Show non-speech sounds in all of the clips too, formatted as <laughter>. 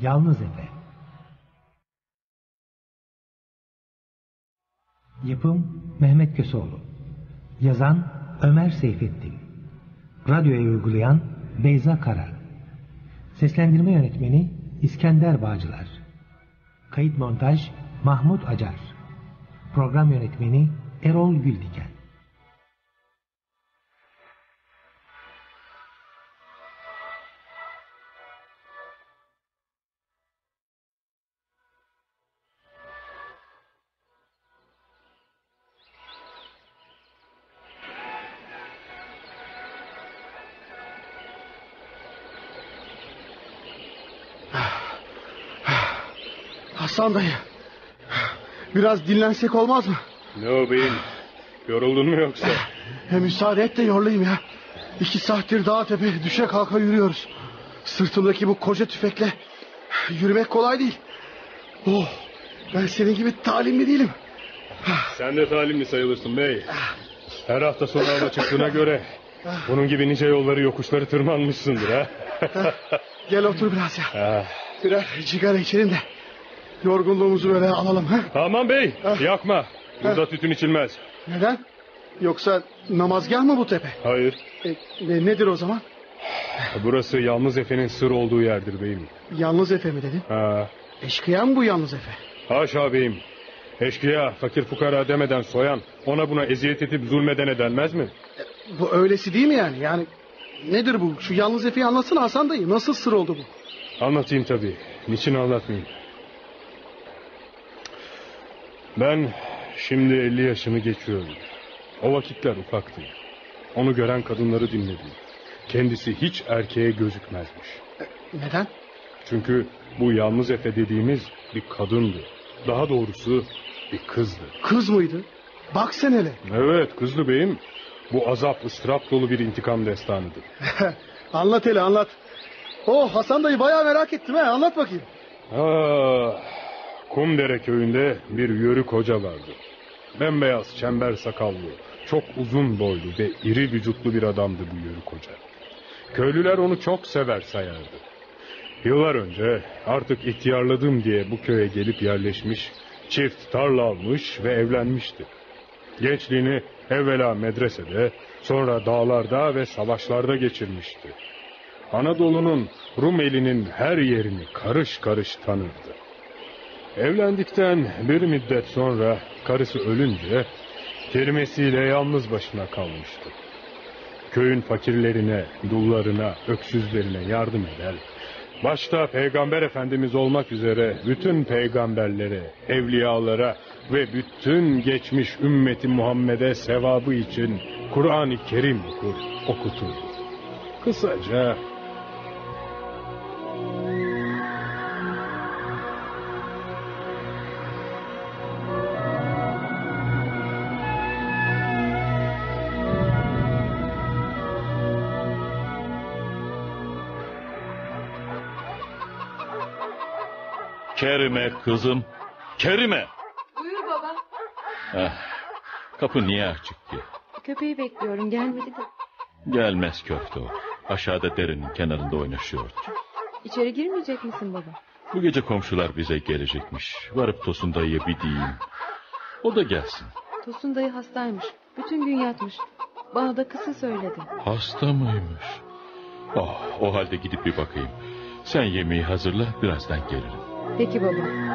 Yalnız Efe Yapım Mehmet Köseoğlu. Yazan Ömer Seyfettin. Radyoya uygulayan Beyza Kara Seslendirme Yönetmeni İskender Bağcılar. Kayıt Montaj Mahmut Acar. Program Yönetmeni Erol Güldiken Hasan dayı. Biraz dinlensek olmaz mı? Ne o beyin? Yoruldun mu yoksa? He, müsaade et de yorlayayım ya. İki saattir dağ tepe düşe kalka yürüyoruz. Sırtımdaki bu koca tüfekle yürümek kolay değil. Oh, ben senin gibi talimli değilim. Sen de talimli sayılırsın bey. Her hafta sonu hava çıktığına göre... ...bunun gibi nice yolları yokuşları tırmanmışsındır ha. Gel otur biraz ya. Birer cigara içelim de yorgunluğumuzu böyle alalım. Ha? Aman bey yakma. Burada tütün içilmez. Neden? Yoksa namazgah mı bu tepe? Hayır. E, ne- nedir o zaman? Burası yalnız Efe'nin sır olduğu yerdir beyim. Yalnız Efe mi dedin? Ha, Eşkıya mı bu yalnız Efe? haşa beyim. Eşkıya, fakir fukara demeden soyan... ...ona buna eziyet edip zulmedene denmez mi? Bu öylesi değil mi yani? Yani nedir bu? Şu yalnız Efe'yi anlatsana Hasan dayı. Nasıl sır oldu bu? Anlatayım tabii. Niçin anlatmayayım? Ben şimdi 50 yaşımı geçiyorum. O vakitler ufaktım. Onu gören kadınları dinledim. Kendisi hiç erkeğe gözükmezmiş. Neden? Çünkü bu yalnız Efe dediğimiz bir kadındı. Daha doğrusu bir kızdı. Kız mıydı? Bak sen hele. Evet kızdı beyim. Bu azap ıstırap dolu bir intikam destanıdır. <laughs> anlat hele anlat. Oh Hasan dayı bayağı merak ettim ha. Anlat bakayım. Ah, Kumdere köyünde bir yörük hoca vardı. Bembeyaz çember sakallı, çok uzun boylu ve iri vücutlu bir adamdı bu yörük hoca. Köylüler onu çok sever sayardı. Yıllar önce artık ihtiyarladım diye bu köye gelip yerleşmiş, çift tarla almış ve evlenmişti. Gençliğini evvela medresede, sonra dağlarda ve savaşlarda geçirmişti. Anadolu'nun Rumeli'nin her yerini karış karış tanırdı. Evlendikten bir müddet sonra karısı ölünce kerimesiyle yalnız başına kalmıştı. Köyün fakirlerine, dullarına, öksüzlerine yardım eder. Başta Peygamber Efendimiz olmak üzere bütün peygamberlere, evliyalara ve bütün geçmiş ümmeti Muhammed'e sevabı için Kur'an-ı Kerim okur, okuturdu. Kısaca Kerime kızım. Kerime. Buyur baba. Eh, kapı niye açık ki? Köpeği bekliyorum gelmedi de. Gelmez köfte o. Aşağıda derinin kenarında oynaşıyordu. İçeri girmeyecek misin baba? Bu gece komşular bize gelecekmiş. Varıp Tosun dayıya bir diyeyim. O da gelsin. Tosun dayı hastaymış. Bütün gün yatmış. Bana da kısa söyledi. Hasta mıymış? Oh, o halde gidip bir bakayım. Sen yemeği hazırla birazdan gelirim. Peki baba.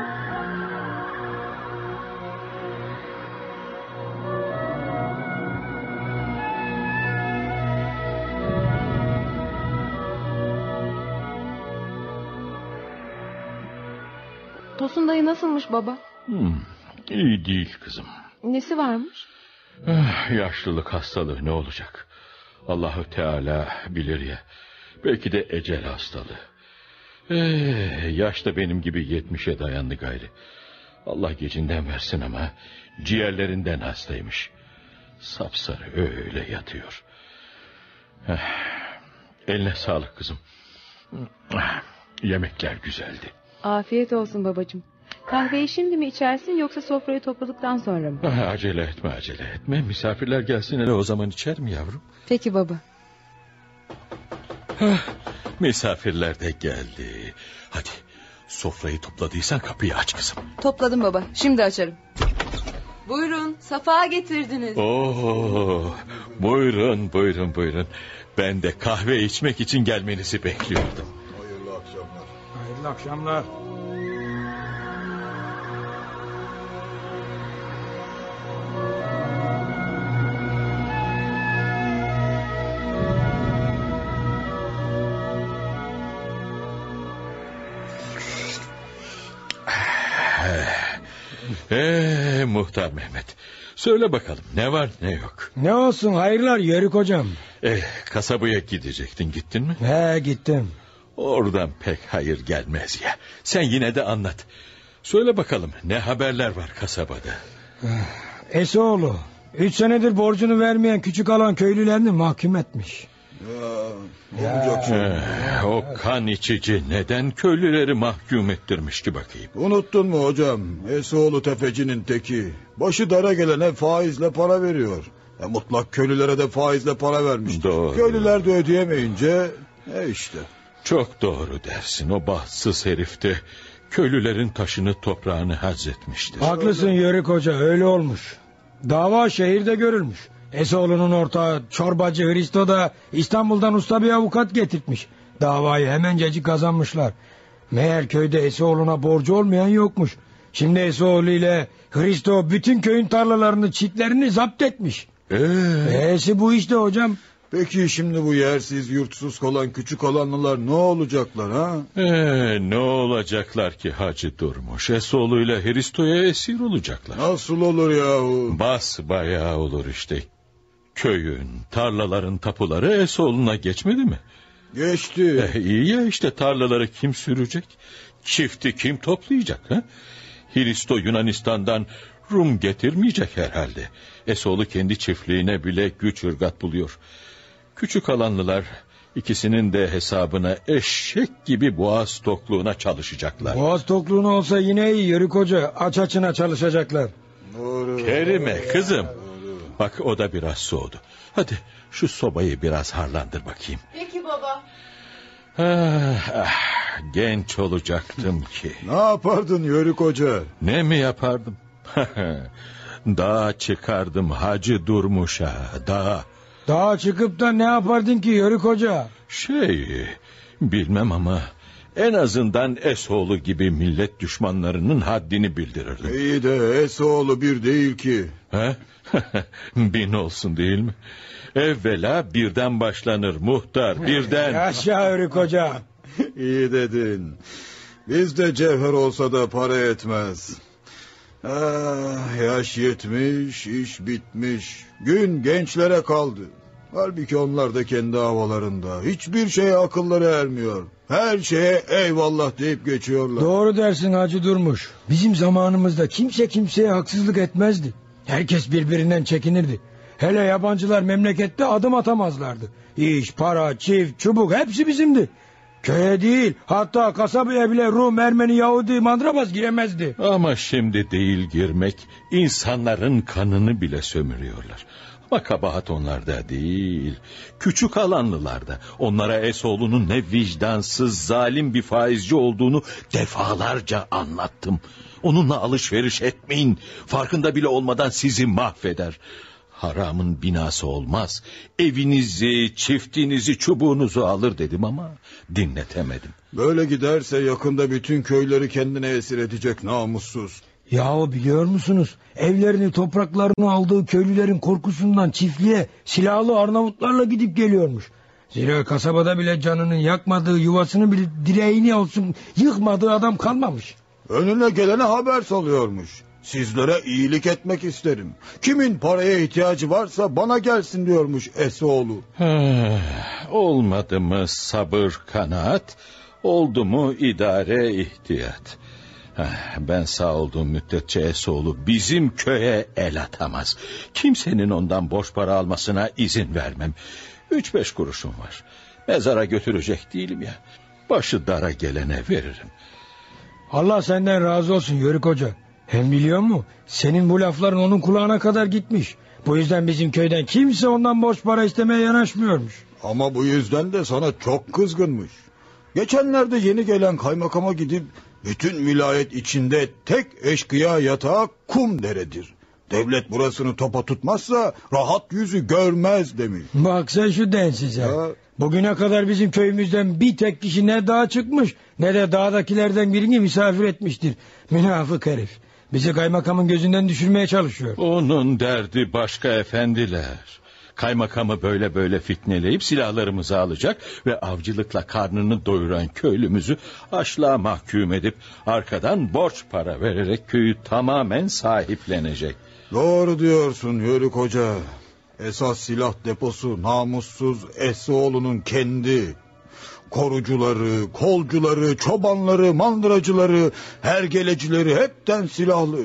Tosun dayı nasılmış baba? Hmm, iyi değil kızım. Nesi varmış? Eh, yaşlılık hastalığı ne olacak? Allahü Teala bilir ya. Belki de ecel hastalığı. Eh, yaş da benim gibi yetmişe dayandı gayri. Allah gecinden versin ama ciğerlerinden hastaymış. Sapsarı öyle yatıyor. Eh, eline sağlık kızım. Yemekler güzeldi. Afiyet olsun babacığım. Kahveyi şimdi mi içersin yoksa sofrayı topladıktan sonra mı? Ah, Acele etme acele etme. Misafirler gelsin hele o zaman içer mi yavrum? Peki baba. Misafirler de geldi. Hadi Sofrayı topladıysan kapıyı aç kızım. Topladım baba. Şimdi açarım. Buyurun. Safa getirdiniz. Oo, buyurun buyurun buyurun. Ben de kahve içmek için gelmenizi bekliyordum. Hayırlı akşamlar. Ee, muhtar Mehmet. Söyle bakalım ne var ne yok. Ne olsun hayırlar Yörük hocam. Eh, kasabaya gidecektin gittin mi? He gittim. Oradan pek hayır gelmez ya. Sen yine de anlat. Söyle bakalım ne haberler var kasabada? Esoğlu. Üç senedir borcunu vermeyen küçük alan köylülerini mahkum etmiş. Eh, o kan içici neden köylüleri mahkum ettirmiş ki bakayım? Unuttun mu hocam? Esoğlu tefecinin teki. Başı dara gelene faizle para veriyor. E, mutlak köylülere de faizle para vermiştir. Doğru. Köylüler de ödeyemeyince e işte. Çok doğru dersin o bahtsız herif de köylülerin taşını toprağını hazzetmiştir. Haklısın Yörük hoca öyle olmuş. Dava şehirde görülmüş. Esoğlu'nun ortağı çorbacı Hristo da İstanbul'dan usta bir avukat getirtmiş. Davayı hemencecik kazanmışlar. Meğer köyde Esoğlu'na borcu olmayan yokmuş. Şimdi Esoğlu ile Hristo bütün köyün tarlalarını, çitlerini zapt etmiş. Ee, E'si bu işte hocam. Peki şimdi bu yersiz yurtsuz kalan küçük alanlılar ne olacaklar ha? ee, ne olacaklar ki Hacı Durmuş? Esoğlu ile Hristo'ya esir olacaklar. Nasıl olur yahu? Bas bayağı olur işte. Köyün, tarlaların tapuları Esoğlu'na geçmedi mi? Geçti. Eh, iyi ya işte tarlaları kim sürecek? Çifti kim toplayacak? Ha? Hristo Yunanistan'dan Rum getirmeyecek herhalde. Esoğlu kendi çiftliğine bile güç ırgat buluyor. Küçük alanlılar ikisinin de hesabına eşek gibi boğaz tokluğuna çalışacaklar. Boğaz tokluğunu olsa yine iyi Yörük hoca. Aç açına çalışacaklar. Doğru. Kerime kızım. Bak o da biraz soğudu. Hadi şu sobayı biraz harlandır bakayım. Peki baba. Ah, ah, genç olacaktım ki. <laughs> Ne yapardın Yörük Hoca? Ne mi yapardım? <laughs> Dağa çıkardım hacı durmuşa dağa. Daha çıkıp da ne yapardın ki Yörük hoca? Şey bilmem ama en azından Esoğlu gibi millet düşmanlarının haddini bildirirdim. İyi de Esoğlu bir değil ki. He? <laughs> Bin olsun değil mi? Evvela birden başlanır muhtar birden. <laughs> Yaşa Yörük hoca. İyi dedin. Bizde cevher olsa da para etmez. Ah, yaş yetmiş, iş bitmiş. Gün gençlere kaldı. Halbuki onlar da kendi havalarında. Hiçbir şeye akılları ermiyor. Her şeye eyvallah deyip geçiyorlar. Doğru dersin Hacı Durmuş. Bizim zamanımızda kimse kimseye haksızlık etmezdi. Herkes birbirinden çekinirdi. Hele yabancılar memlekette adım atamazlardı. İş, para, çift, çubuk hepsi bizimdi. Köye değil hatta kasabaya bile Rum, Ermeni, Yahudi, Mandrabaz giremezdi. Ama şimdi değil girmek insanların kanını bile sömürüyorlar. Ama kabahat onlarda değil. Küçük alanlılarda. Onlara Esoğlu'nun ne vicdansız zalim bir faizci olduğunu defalarca anlattım. Onunla alışveriş etmeyin. Farkında bile olmadan sizi mahveder. Haramın binası olmaz. Evinizi, çiftinizi, çubuğunuzu alır dedim ama dinletemedim. Böyle giderse yakında bütün köyleri kendine esir edecek namussuz. Yahu biliyor musunuz? Evlerini topraklarını aldığı köylülerin korkusundan çiftliğe silahlı Arnavutlarla gidip geliyormuş. Zira kasabada bile canının yakmadığı yuvasını bile direğini olsun yıkmadığı adam kalmamış. Önüne gelene haber salıyormuş. Sizlere iyilik etmek isterim. Kimin paraya ihtiyacı varsa bana gelsin diyormuş Esoğlu. Ah, Olmadı mı sabır kanaat, oldu mu idare ihtiyat. Ben sağ olduğum müddetçe Esoğlu bizim köye el atamaz. Kimsenin ondan borç para almasına izin vermem. Üç beş kuruşum var. Mezara götürecek değilim ya. Başı dara gelene veririm. Allah senden razı olsun Yörük Hoca. Hem biliyor mu? Senin bu lafların onun kulağına kadar gitmiş. Bu yüzden bizim köyden kimse ondan borç para istemeye yanaşmıyormuş. Ama bu yüzden de sana çok kızgınmış. Geçenlerde yeni gelen kaymakama gidip Bütün vilayet içinde tek eşkıya yatağı kum deredir. Devlet burasını topa tutmazsa rahat yüzü görmez demiş. Bak sen şu densize. Ya. Bugüne kadar bizim köyümüzden bir tek kişi ne dağa çıkmış ne de dağdakilerden birini misafir etmiştir. Münafık herif. Bizi kaymakamın gözünden düşürmeye çalışıyor. Onun derdi başka efendiler. Kaymakamı böyle böyle fitneleyip silahlarımızı alacak ve avcılıkla karnını doyuran köylümüzü açlığa mahkum edip arkadan borç para vererek köyü tamamen sahiplenecek. Doğru diyorsun Yörük Hoca. Esas silah deposu namussuz Esoğlu'nun kendi. Korucuları, kolcuları, çobanları, mandıracıları, hergelecileri hepten silahlı.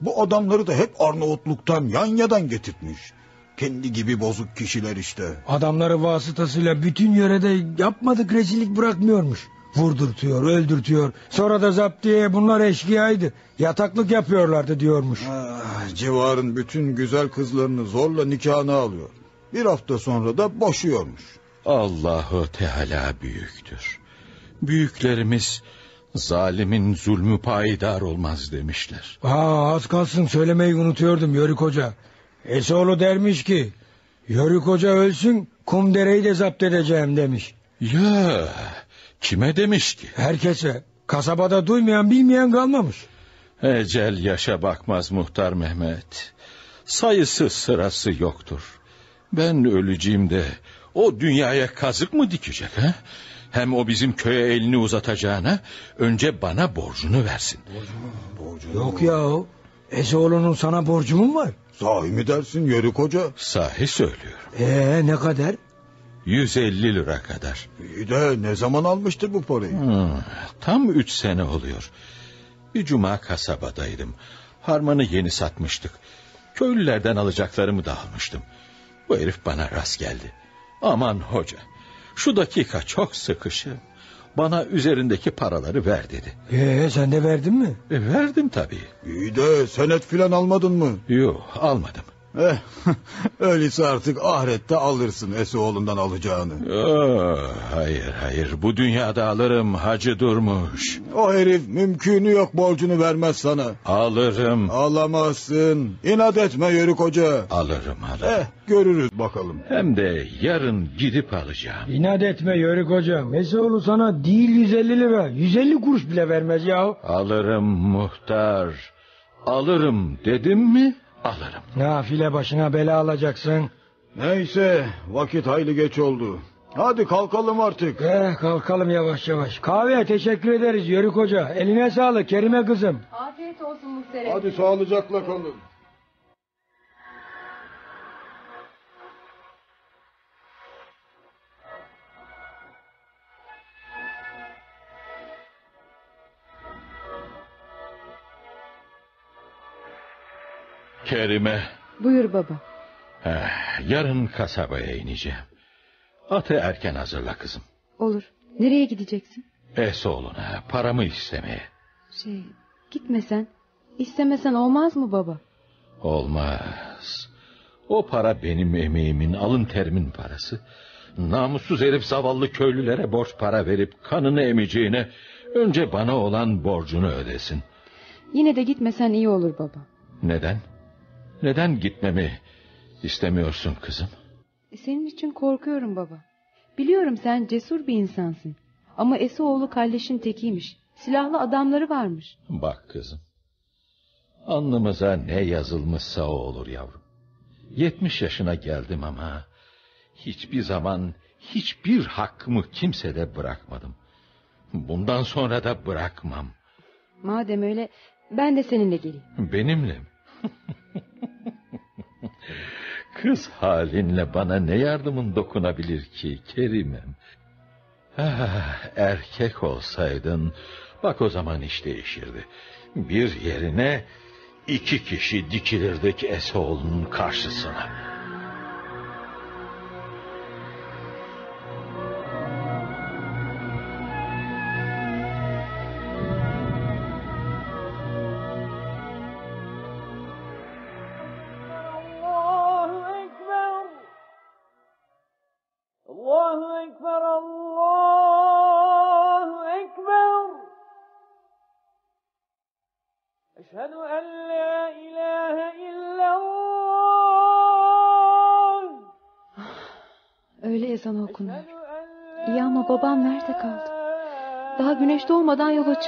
Bu adamları da hep Arnavutluk'tan, Yanya'dan getirtmiş. Kendi gibi bozuk kişiler işte. Adamları vasıtasıyla bütün yörede yapmadık rezillik bırakmıyormuş. Vurdurtuyor, öldürtüyor. Sonra da zaptiye bunlar eşkıyaydı. Yataklık yapıyorlardı diyormuş. Ah, civarın bütün güzel kızlarını zorla nikahına alıyor. Bir hafta sonra da boşuyormuş. Allahu Teala büyüktür. Büyüklerimiz zalimin zulmü payidar olmaz demişler. Aa, az kalsın söylemeyi unutuyordum Yörük Hoca. Esoğlu dermiş ki... Yörük Hoca ölsün kum dereyi de zapt edeceğim demiş. Ya kime demiş ki? Herkese kasabada duymayan bilmeyen kalmamış. Ecel yaşa bakmaz muhtar Mehmet. Sayısı sırası yoktur. Ben öleceğim de o dünyaya kazık mı dikecek ha? Hem o bizim köye elini uzatacağına önce bana borcunu versin. Yok ya o. Esoğlu'nun sana borcu mu var? Sahi mi dersin Yörük Hoca? Sahi söylüyorum. Ee ne kadar? 150 lira kadar. İyi de ne zaman almıştır bu parayı? Hmm, tam üç sene oluyor. Bir cuma kasabadaydım. Harmanı yeni satmıştık. Köylülerden alacaklarımı da almıştım. Bu herif bana rast geldi. Aman hoca, şu dakika çok sıkışım. Bana üzerindeki paraları ver dedi. Ee sen de verdin mi? E, verdim tabii. İyi de senet filan almadın mı? Yok almadım. Eh, <laughs> öyleyse artık ahirette alırsın Esoğlu'ndan alacağını. Oh, hayır hayır bu dünyada alırım hacı durmuş. O herif mümkünü yok borcunu vermez sana. Alırım Alamazsın. İnat etme Yörük Hoca. alırım alırım. Eh, görürüz bakalım. Hem de yarın gidip alacağım. İnat etme Yörük Hocam. Esoğlu sana değil 150 lira. 150 kuruş bile vermez ya. Alırım muhtar. Alırım dedim mi alırım. Nafile başına bela alacaksın. Neyse vakit hayli geç oldu. Hadi kalkalım artık. Eh kalkalım yavaş yavaş. Kahveye teşekkür ederiz Yörük Hoca. Eline sağlık Kerime kızım. Afiyet olsun muhterem. Hadi sağlıcakla kalın. Kerime. Buyur baba. yarın kasabaya ineceğim. Atı erken hazırla kızım. Olur. Nereye gideceksin? Esoğluna paramı istemeye. Şey gitmesen. İstemesen olmaz mı baba? Olmaz. O para benim emeğimin, alın terimin parası. Namussuz herif zavallı köylülere borç para verip kanını emeceğine... ...önce bana olan borcunu ödesin. Yine de gitmesen iyi olur baba. Neden? Neden gitmemi istemiyorsun kızım? E, Senin için korkuyorum baba. Biliyorum sen cesur bir insansın. Ama Esoğlu kalleşin tekiymiş. Silahlı adamları varmış. Bak kızım. Alnımıza ne yazılmışsa o olur yavrum. Yetmiş yaşına geldim ama... ...hiçbir zaman hiçbir hakkımı kimsede bırakmadım. Bundan sonra da bırakmam. Madem öyle ben de seninle geleyim. Benimle mi? Kız halinle bana ne yardımın dokunabilir ki Kerim'im? Ah, erkek olsaydın bak o zaman iş değişirdi. Bir yerine iki kişi dikilirdik Esoğlu'nun karşısına.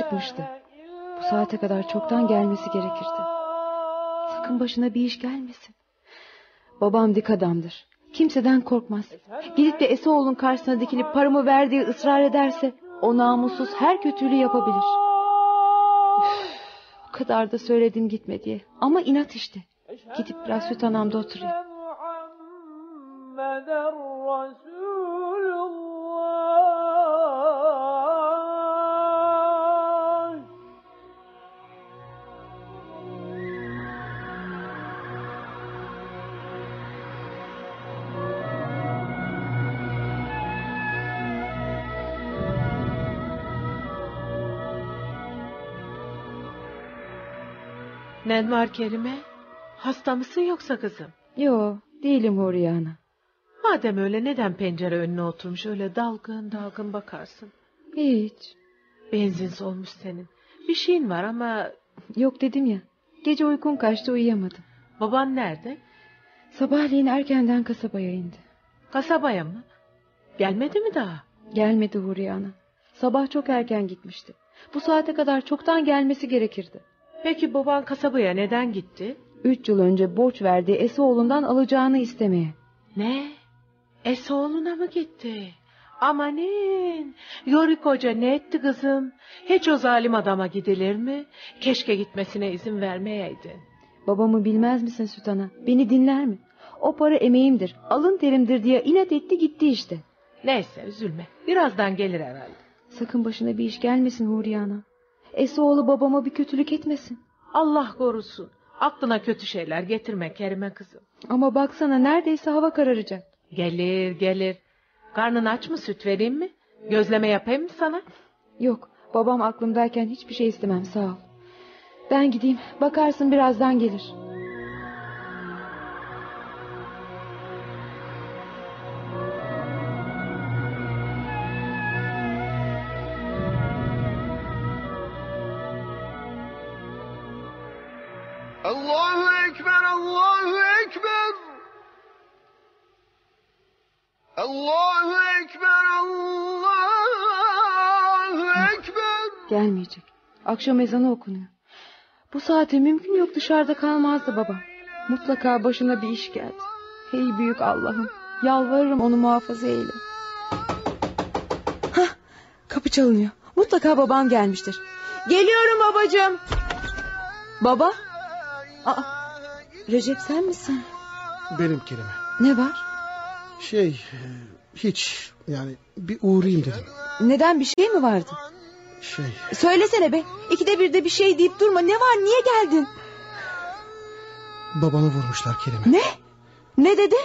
Çıkmıştı. Bu saate kadar çoktan gelmesi gerekirdi. Sakın başına bir iş gelmesin. Babam dik adamdır. Kimseden korkmaz. Gidip de Esoğlu'nun karşısına dikilip paramı verdiği ısrar ederse o namussuz her kötülüğü yapabilir. Üf, o kadar da söyledim gitme diye. Ama inat işte. Gidip biraz anamda oturayım. Ne var Kerime? Hasta mısın yoksa kızım? Yo değilim Huriye Ana. Madem öyle neden pencere önüne oturmuş öyle dalgın dalgın bakarsın? Hiç. Benzin solmuş senin. Bir şeyin var ama Yok dedim ya. Gece uykum kaçtı uyuyamadım. baban nerede? Sabahleyin erkenden kasabaya indi. Kasabaya mı? Gelmedi mi daha? Gelmedi Huriye Ana. Sabah çok erken gitmişti. Bu saate kadar çoktan gelmesi gerekirdi. Peki baban kasabaya neden gitti? Üç yıl önce borç verdiği Esoğlu'ndan alacağını istemeye. Ne? Esoğlu'na mı gitti? Amanin. Yörük Hoca ne etti kızım? Hiç o zalim adama gidilir mi? Keşke gitmesine izin vermeyeydin. Babamı bilmez misin Süt Ana? Beni dinler mi? O para emeğimdir, alın terimdir diye inat etti gitti işte. Neyse üzülme. Birazdan gelir herhalde. Sakın başına bir iş gelmesin Huriye Ana. Esoğlu babama bir kötülük etmesin. Allah korusun. Aklına kötü şeyler getirme Kerime kızım. Ama baksana neredeyse hava kararacak. Gelir gelir. Karnın aç mı süt vereyim mi? Gözleme yapayım mı sana? Yok, babam aklımdayken hiçbir şey istemem sağ ol. Ben gideyim, bakarsın birazdan gelir. Allahu Ekber. Allahu Ekber, Allahu Ekber. Gelmeyecek. Akşam ezanı okunuyor. Bu saate mümkün yok dışarıda kalmazdı babam. Mutlaka başına bir iş geldi. Hey büyük Allah'ım. Yalvarırım onu muhafaza eyle. Hah, kapı çalınıyor. Mutlaka babam gelmiştir. Geliyorum babacığım. Baba? Aa, Recep sen misin? Benim kelime. Ne var? Şey, hiç yani bir uğrayayım dedim. Neden bir şey mi vardı? Şey, Söylesene be. İkide bir de bir şey deyip durma. Ne var? Niye geldin? babanı vurmuşlar kelime. Ne? Ne dedi?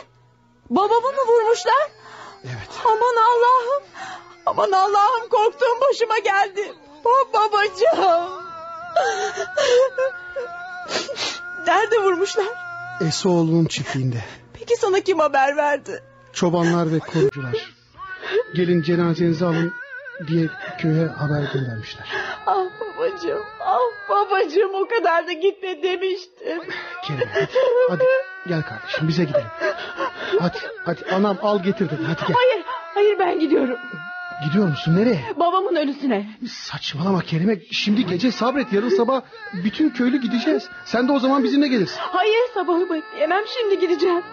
Babamı mı vurmuşlar? Evet. Aman Allah'ım. Aman Allah'ım korktuğum başıma geldi. Ba- babacığım. Nerede vurmuşlar? Esoğlu'nun çiftliğinde. Peki sana kim haber verdi? Çobanlar ve korucular. Gelin cenazenizi alın diye köye haber göndermişler. Ah babacığım. Ah babacığım o kadar da gitme demiştim. Hadi, hadi gel kardeşim bize gidelim. Hadi hadi anam al getir dedi hadi gel. Hayır, hayır ben gidiyorum. Gidiyor musun nereye? Babamın ölüsüne. Saçmalama Kerime şimdi gece sabret yarın sabah bütün köylü gideceğiz. Sen de o zaman bizimle gelirsin. Hayır sabahı bekleyemem şimdi gideceğim.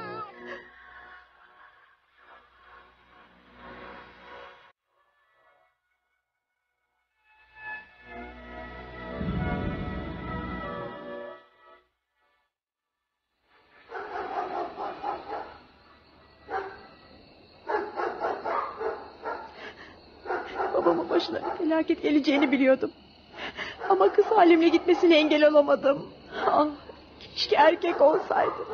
Bir felaket geleceğini biliyordum. Ama kız halimle gitmesine engel olamadım. Ah, keşke erkek olsaydı.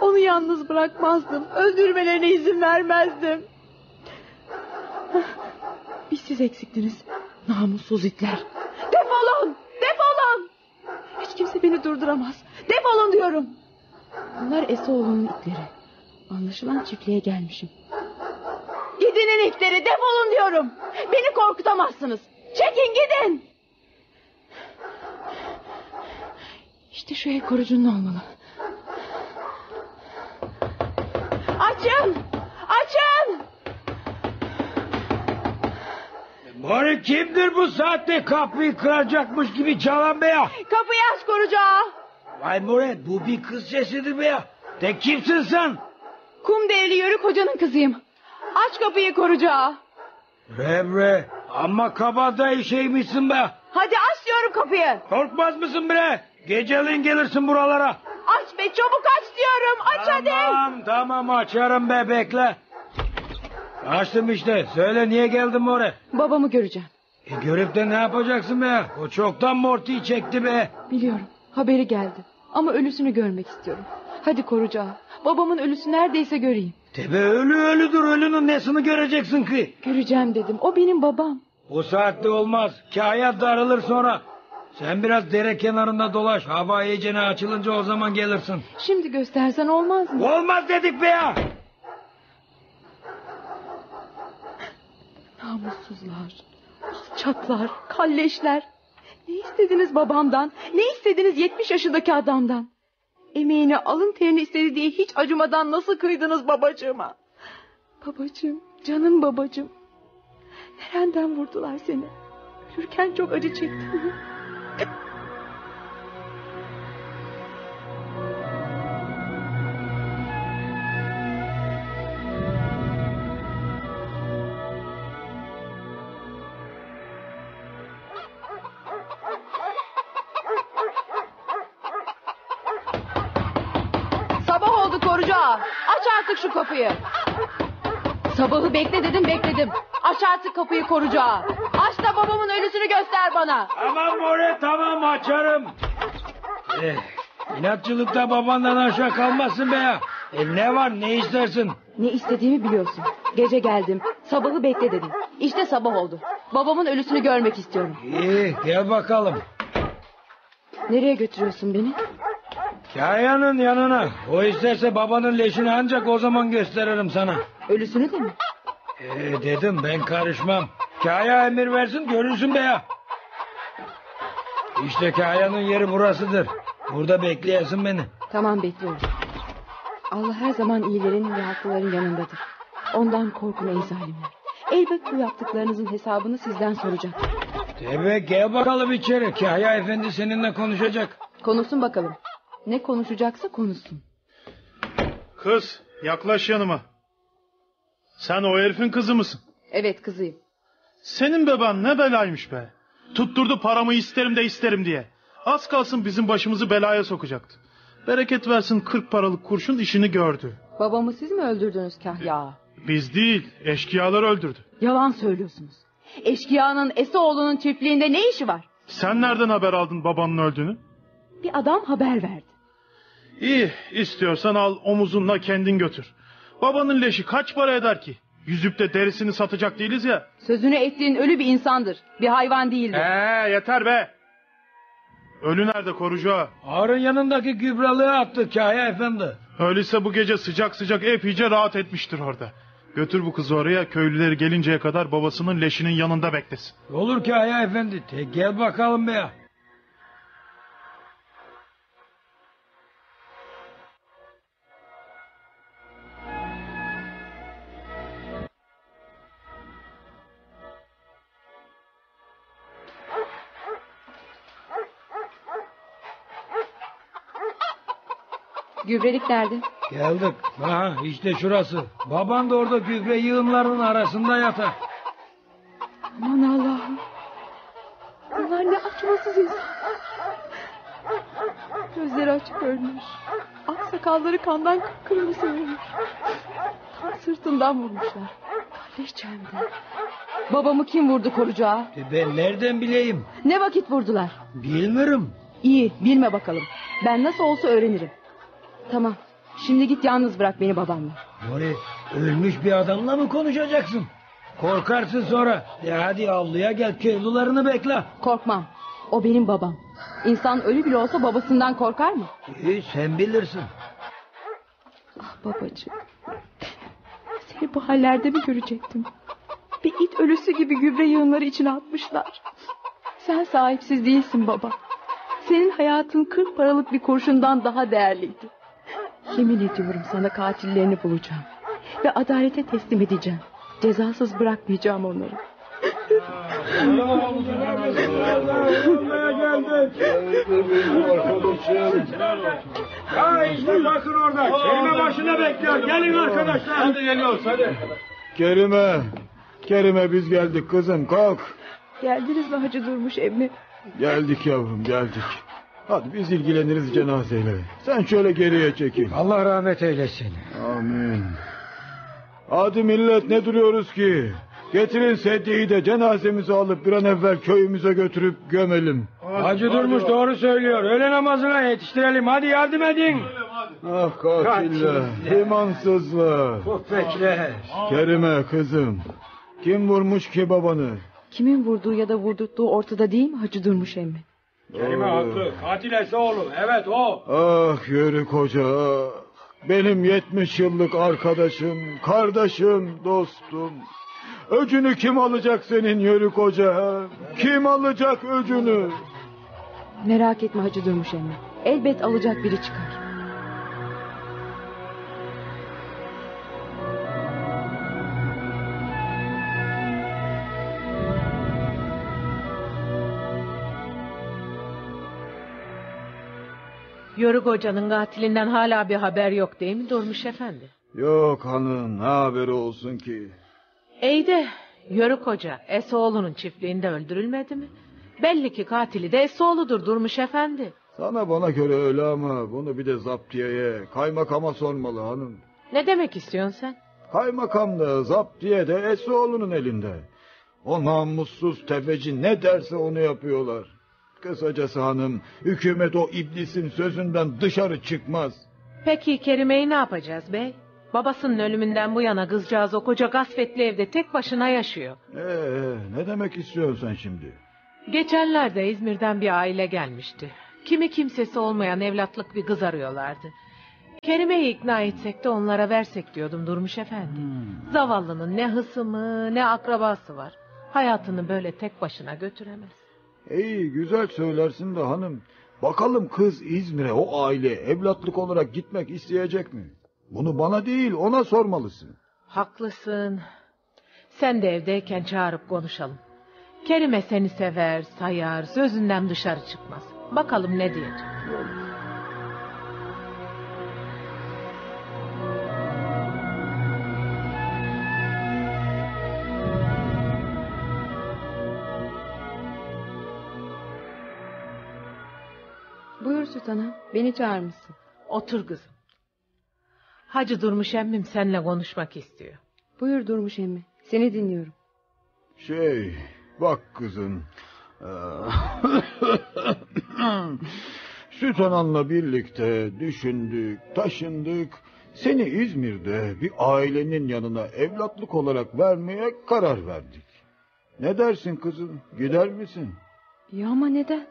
Onu yalnız bırakmazdım. Öldürmelerine izin vermezdim. Bir siz eksiktiniz. Namussuz itler. Defolun! Defolun! Hiç kimse beni durduramaz. Defolun diyorum. Bunlar Esoğlu'nun itleri. Anlaşılan çiftliğe gelmişim. Gidinin itleri defolun diyorum. Beni korkutamazsınız. Çekin gidin. İşte şu ev korucunun olmalı. Açın! Açın! Mori kimdir bu saatte kapıyı kıracakmış gibi çalan be ya? Kapıyı aç korucu ağa! Vay Mori bu bir kız sesidir be ya. De kimsin sen? Kum değerli yörük hocanın kızıyım. Aç kapıyı korucu ağa. Rebre amma kabadayı şeymişsin be. Hadi aç diyorum kapıyı. Korkmaz mısın bre? Geceliğin gelirsin buralara. Aç be çabuk aç diyorum. Aç hadi. Tamam tamam açarım be bekle. Açtım işte. Söyle niye geldin oraya? Babamı göreceğim. E görüp de ne yapacaksın be? O çoktan mortiyi çekti be. Biliyorum. Haberi geldi. Ama ölüsünü görmek istiyorum. Hadi korucu ağa. Babamın ölüsü neredeyse göreyim. Tebe ölü ölüdür ölünün nesini göreceksin ki? Göreceğim dedim. O benim babam. Bu saatte olmaz. Kaya darılır sonra. Sen biraz dere kenarında dolaş. Hava iyicene açılınca o zaman gelirsin. Şimdi göstersen olmaz mı? Olmaz dedik be ya. Namussuzlar. Alçaklar. Kalleşler. Ne istediniz babamdan? Ne istediniz yetmiş yaşındaki adamdan? Emeğini alın terini istedi diye hiç acımadan nasıl kıydınız babacığıma? Babacığım, canım babacığım. Nereden vurdular seni? Ölürken çok acı çektin bekledim. Aç artık kapıyı korucu ağa. Aç da babamın ölüsünü göster bana. Tamam More tamam açarım. Eh, inatçılıkta babandan aşağı kalmazsın be ya. E ne var ne istersin? Ne istediğimi biliyorsun. Gece geldim. Sabahı bekle dedim. İşte sabah oldu. Babamın ölüsünü görmek istiyorum. İyi gel bakalım. Nereye götürüyorsun beni? Kayanın yanına. O isterse babanın leşini ancak o zaman gösteririm sana. Ölüsünü de mi? Ee, dedim ben karışmam. Kaya emir versin görürsün be ya. İşte Kaya'nın yeri burasıdır. Burada bekleyesin beni. Tamam bekliyorum. Allah her zaman iyilerin ve haklıların yanındadır. Ondan korkun ey zalimler. Elbet bu yaptıklarınızın hesabını sizden soracak. Tebe gel bakalım içeri. Kaya efendi seninle konuşacak. Konuşsun bakalım. Ne konuşacaksa konuşsun. Kız yaklaş yanıma. Sen o herifin kızı mısın? Evet kızıyım. Senin beban ne belaymış be. Tutturdu paramı isterim de isterim diye. Az kalsın bizim başımızı belaya sokacaktı. Bereket versin kırk paralık kurşun işini gördü. Babamı siz mi öldürdünüz Kahya? Biz değil eşkıyalar öldürdü. Yalan söylüyorsunuz. Eşkıyanın Esoğlu'nun çiftliğinde ne işi var? Sen nereden haber aldın babanın öldüğünü? Bir adam haber verdi. İyi istiyorsan al omuzunla kendin götür. Babanın leşi kaç para eder ki? Yüzüp de derisini satacak değiliz ya. Sözünü ettiğin ölü bir insandır. Bir hayvan değildir. Ee yeter be. Ölü nerede korucu? Ağrın yanındaki gübralığı attı Kaya efendi. Öyleyse bu gece sıcak sıcak epeyce rahat etmiştir orada. Götür bu kızı oraya köylüleri gelinceye kadar babasının leşinin yanında beklesin. Olur Kaya efendi. Te gel bakalım be ya. Gübrelik nerede? Geldik. Aha işte şurası. Baban da orada gübre yığınlarının arasında yatar. Aman Allah'ım. Bunlar ne acımasız insan. Gözleri açık ölmüş. Ak sakalları kandan kıpkırmızı olmuş. Tam sırtından vurmuşlar. Kardeş çemdi. Babamı kim vurdu korucağa? E ben nereden bileyim? Ne vakit vurdular? Bilmiyorum. İyi bilme bakalım. Ben nasıl olsa öğrenirim. Tamam. Şimdi git yalnız bırak beni babamla. Mori ölmüş bir adamla mı konuşacaksın? Korkarsın sonra. Ya hadi avluya gel köylülerini bekle. Korkmam. O benim babam. İnsan ölü bile olsa babasından korkar mı? İyi sen bilirsin. Ah babacığım. Seni bu hallerde mi görecektim? Bir it ölüsü gibi gübre yığınları içine atmışlar. Sen sahipsiz değilsin baba. Senin hayatın kırk paralık bir kurşundan daha değerliydi. Yemin ediyorum sana katillerini bulacağım. Ve adalete teslim edeceğim. Cezasız bırakmayacağım onları. Ha işte bakın orada. Kelime başına bekliyor. Gelin arkadaşlar. Hadi geliyoruz hadi. Kerime, Kerime biz geldik kızım kalk. Geldiniz mi Hacı Durmuş emmi? Geldik yavrum geldik. Hadi biz ilgileniriz cenazeyle. Sen şöyle geriye çekil. Allah rahmet eylesin. Amin. Hadi millet ne duruyoruz ki? Getirin sedyeyi de cenazemizi alıp bir an evvel köyümüze götürüp gömelim. Hacı Durmuş doğru söylüyor. Öğle namazına yetiştirelim. Hadi yardım edin. Ah katiller, imansızlar. Köpekler. Kerime kızım. Kim vurmuş ki babanı? Kimin vurduğu ya da vurdurttuğu ortada değil mi Hacı Durmuş emmi? Kelime haklı. Katil Esoğlu. Evet o. Ah yürü koca. Benim yetmiş yıllık arkadaşım, kardeşim, dostum. Öcünü kim alacak senin yürü koca? Kim alacak öcünü? Merak etme Hacı Durmuş emmi. Elbet alacak biri çıkar. Yörük hocanın katilinden hala bir haber yok değil mi Durmuş efendi? Yok hanım ne haberi olsun ki? İyi de Yörük hoca Esoğlu'nun çiftliğinde öldürülmedi mi? Belli ki katili de Esoğlu'dur Durmuş efendi. Sana bana göre öyle ama bunu bir de zaptiyeye, kaymakama sormalı hanım. Ne demek istiyorsun sen? Kaymakam da zaptiye de Esoğlu'nun elinde. O namussuz tefeci ne derse onu yapıyorlar. Kısacası hanım, hükümet o iblisin sözünden dışarı çıkmaz. Peki Kerime'yi ne yapacağız bey? Babasının ölümünden bu yana kızcağız o koca gasfetli evde tek başına yaşıyor. Ee, ne demek istiyorsun sen şimdi? Geçenlerde İzmir'den bir aile gelmişti. Kimi kimsesi olmayan evlatlık bir kız arıyorlardı. Kerime'yi ikna etsek de onlara versek diyordum Durmuş Efendi. Zavallının ne hısımı ne akrabası var. Hayatını böyle tek başına götüremez. İyi güzel söylersin de hanım. Bakalım kız İzmir'e o aile evlatlık olarak gitmek isteyecek mi? Bunu bana değil ona sormalısın. Haklısın. Sen de evdeyken çağırıp konuşalım. Kerime seni sever, sayar, sözünden dışarı çıkmaz. Bakalım ne diyecek. Sultanım. Beni çağırmışsın. Otur kızım. Hacı Durmuş emmim seninle konuşmak istiyor. Buyur Durmuş emmi. Seni dinliyorum. Şey bak kızım. eee, <coughs> Süt ananla birlikte düşündük, taşındık. Seni İzmir'de bir ailenin yanına evlatlık olarak vermeye karar verdik. Ne dersin kızım? Gider misin? Ya ama neden?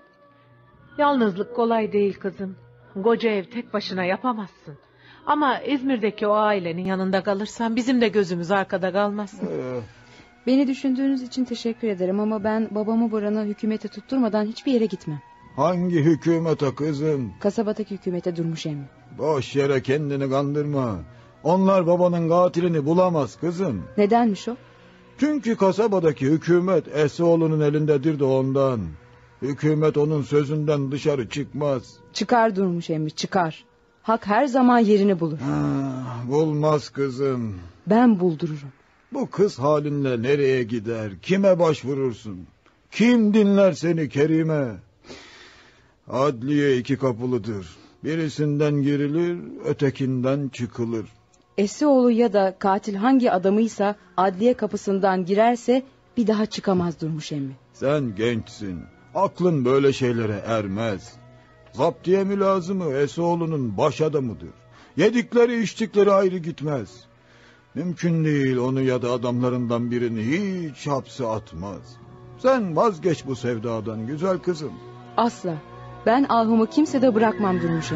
Yalnızlık kolay değil kızım. Koca ev tek başına yapamazsın. Ama İzmir'deki o ailenin yanında kalırsan bizim de gözümüz arkada kalmaz. Ee, Beni düşündüğünüz için teşekkür ederim ama ben babamı buranı hükümete tutturmadan hiçbir yere gitmem. hangi hükümete kızım? Kasabadaki hükümete Durmuş emmi. Boş yere kendini kandırma. Onlar babanın katilini bulamaz kızım. Nedenmiş o? Çünkü kasabadaki hükümet Esoğlu'nun elindedir de ondan. Hükümet onun sözünden dışarı çıkmaz. Çıkar Durmuş emmi çıkar. Hak her zaman yerini bulur. Ah, bulmaz kızım. Ben buldururum. Bu kız halinle nereye gider? Kime başvurursun? Kim dinler seni Kerime? Adliye iki kapılıdır. Birisinden girilir, ötekinden çıkılır. Esioğlu ya da katil hangi adamıysa adliye kapısından girerse bir daha çıkamaz Durmuş emmi. Sen gençsin. Aklın böyle şeylere ermez. Zaptiye mülazımı Esoğlu'nun baş adamıdır. Yedikleri içtikleri ayrı gitmez. Mümkün değil onu ya da adamlarından birini hiç hapse atmaz. Sen vazgeç bu sevdadan güzel kızım. Asla. Ben ahımı kimsede bırakmam Durmuş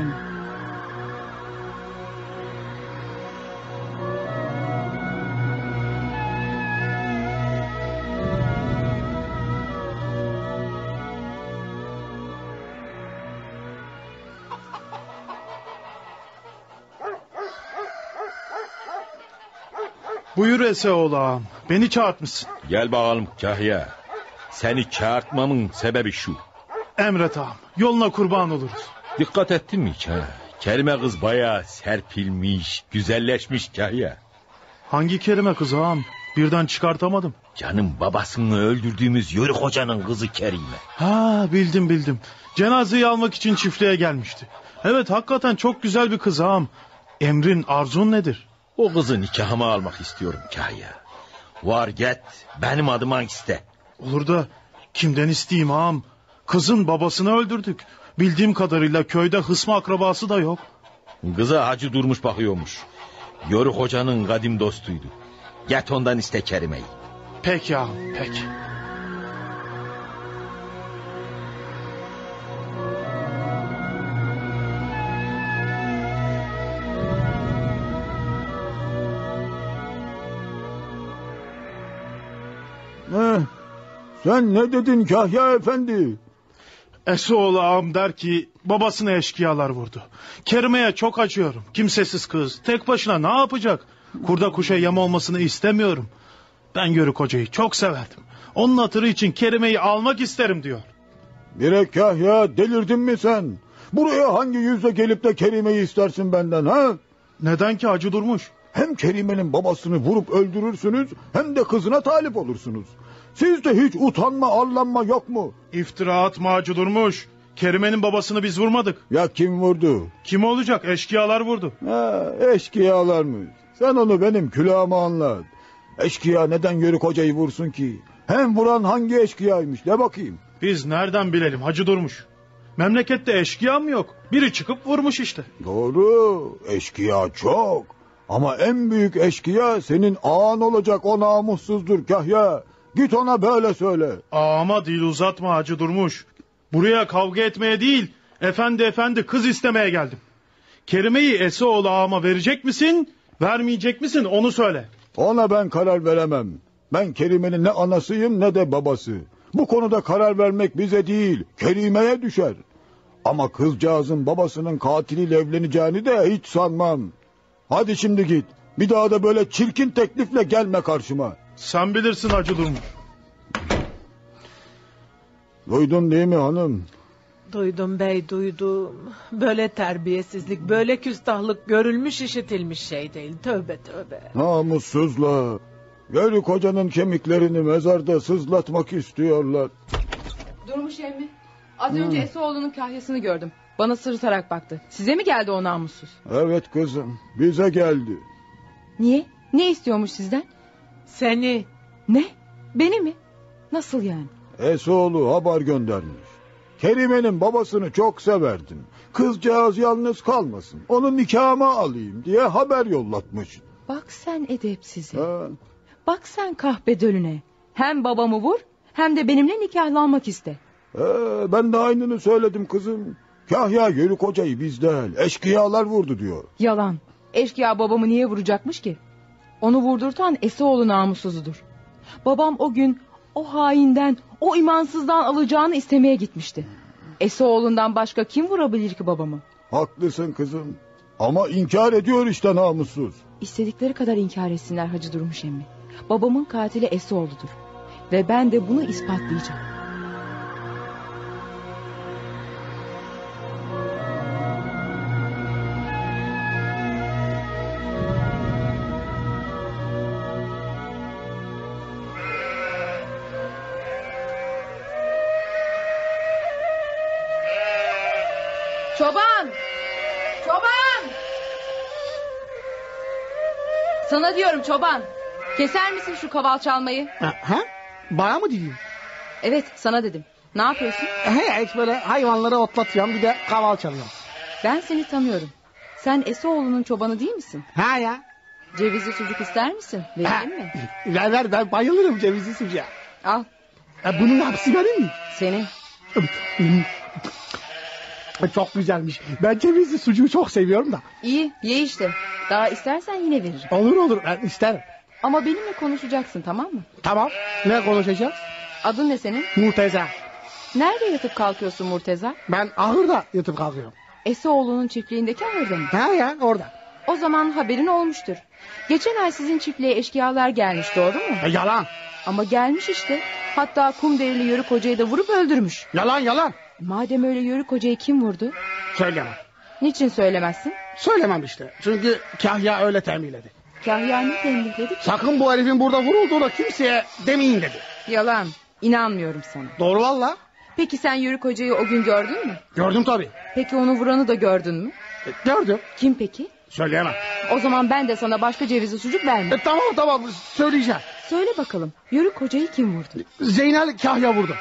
Buyur Eseoğlu ağam. Beni çağırtmışsın. Gel bakalım Kahya. Seni çağırtmamın sebebi şu. Emret ağam. Yoluna kurban oluruz. Dikkat ettin mi hiç ha? Kerime kız bayağı serpilmiş, güzelleşmiş Kahya. Hangi kelime kız ağam? Birden çıkartamadım. Canım babasını öldürdüğümüz Yörük hocanın kızı Kerime. Ha bildim bildim. Cenazeyi almak için çiftliğe gelmişti. Evet hakikaten çok güzel bir kız ağam. Emrin arzun nedir? O kızı nikahıma almak istiyorum Kahya. Var git benim adıma iste. Olur da kimden isteyeyim ağam? Kızın babasını öldürdük. Bildiğim kadarıyla köyde hısmı akrabası da yok. Kıza hacı durmuş bakıyormuş. Yörük hocanın kadim dostuydu. Get ondan iste Kerime'yi. Peki ağam peki. Sen ne dedin Kahya efendi? Esoğlu ağam der ki babasını eşkıyalar vurdu. Kerime'ye çok acıyorum. Kimsesiz kız. Tek başına ne yapacak? Kurda kuşa yem olmasını istemiyorum. Ben Yörük hocayı çok severdim. Onun hatırı için Kerime'yi almak isterim diyor. Bire Kahya delirdin mi sen? Buraya hangi yüzle gelip de Kerime'yi istersin benden ha? Neden ki Hacı Durmuş? Hem Kerime'nin babasını vurup öldürürsünüz hem de kızına talip olursunuz. Sizde hiç utanma arlanma yok mu? İftira atma Hacı Durmuş. Kerime'nin babasını biz vurmadık. Ya kim vurdu? Kim olacak? Eşkıyalar vurdu. Ha, eşkıyalar mı? Sen onu benim külahıma anlat. Eşkıya neden Yörük hocayı vursun ki? Hem vuran hangi eşkıyaymış de bakayım. Biz nereden bilelim Hacı Durmuş? Memlekette eşkıya mı yok? Biri çıkıp vurmuş işte. Doğru eşkıya çok. Ama en büyük eşkıya senin ağan olacak o namussuzdur Kahya. Git ona böyle söyle. Ama dil uzatma Hacı Durmuş. Buraya kavga etmeye değil, efendi efendi kız istemeye geldim. Kerime'yi Eseoğlu ağama verecek misin, vermeyecek misin onu söyle. Ona ben karar veremem. Ben Kerime'nin ne anasıyım ne de babası. Bu konuda karar vermek bize değil, Kerime'ye düşer. Ama kızcağızın babasının katiliyle evleneceğini de hiç sanmam. Hadi şimdi git. Bir daha da böyle çirkin teklifle gelme karşıma. Sen bilirsin Durmuş. Duydun değil mi hanım? Duydum bey duydum. Böyle terbiyesizlik, böyle küstahlık görülmüş işitilmiş şey değil. Tövbe tövbe. Namussuzlar. Yörük hocanın kemiklerini mezarda sızlatmak istiyorlar. Durmuş emmi. Az önce Esoğlu'nun kahyasını gördüm. Bana sırıtarak baktı. Size mi geldi o namussuz? Evet kızım, bize geldi. Niye? Ne istiyormuş sizden? Seni Ne? Beni mi? Nasıl yani? Esoğlu haber göndermiş. Kerime'nin babasını çok severdim. Kızcağız yalnız kalmasın. Onu nikahıma alayım diye haber yollatmış. Bak sen edepsize. Ha, Bak sen kahpe dölüne. Hem babamı vur hem de benimle nikahlanmak iste. ee, ben de aynını söyledim kızım. Kahya yörük hocayı bizden eşkıyalar vurdu diyor. Yalan. Eşkıya babamı niye vuracakmış ki? Onu vurdurtan Esoğlu namussuzudur. Babam o gün o hainden, o imansızdan alacağını istemeye gitmişti. Esoğlu'ndan başka kim vurabilir ki babamı? Haklısın kızım. Ama inkar ediyor işte namussuz. İstedikleri kadar inkar etsinler Hacı Durmuş emmi. Babamın katili Esoğlu'dur. Ve ben de bunu ispatlayacağım. Sana diyorum çoban. Keser misin şu kaval çalmayı? Ha? Bana mı diyeyim? Evet sana dedim. Ne yapıyorsun? He, hiç böyle hayvanları otlatıyorum bir de kaval çalıyorum. Ben seni tanıyorum. Sen Esoğlu'nun çobanı değil misin? Ha ya. Cevizli sucuk ister misin? Vereyim mi? Ver ver ben bayılırım cevizli sucuğa. Al E, bunun hapsi benim mi? senin. Çok güzelmiş. Ben cevizli sucuğu çok seviyorum da. İyi ye işte. Daha istersen yine veririm. Olur olur ben isterim. Ama benimle konuşacaksın tamam mı? Tamam. Ne konuşacağız? Adın ne senin? Murteza. Nerede yatıp kalkıyorsun Murteza? Ben ahırda yatıp kalkıyorum. Esoğlu'nun çiftliğindeki ahırda mı? Ha ya orada. O zaman haberin olmuştur. Geçen ay sizin çiftliğe eşkıyalar gelmiş doğru mu? E, yalan. Ama gelmiş işte. Hatta kum derili yörük hocayı da vurup öldürmüş. Yalan yalan. Madem öyle yörük hocayı kim vurdu? Söylemem. Niçin söylemezsin? Söylemem işte. Çünkü Kahya öyle tembihledi. Kahya ne tembihledi ki? Sakın bu herifin burada vurulduğunu kimseye demeyin dedi. Yalan. İnanmıyorum sana. Doğru valla. Peki sen yörük hocayı o gün gördün mü? Gördüm tabii. Peki onu vuranı da gördün mü? E, gördüm. Kim peki? Söyleyemem. O zaman ben de sana başka cevizli sucuk vermem. E, tamam tamam söyleyeceğim. Söyle bakalım. Yörük hocayı kim vurdu? Zeynel Kahya vurdu.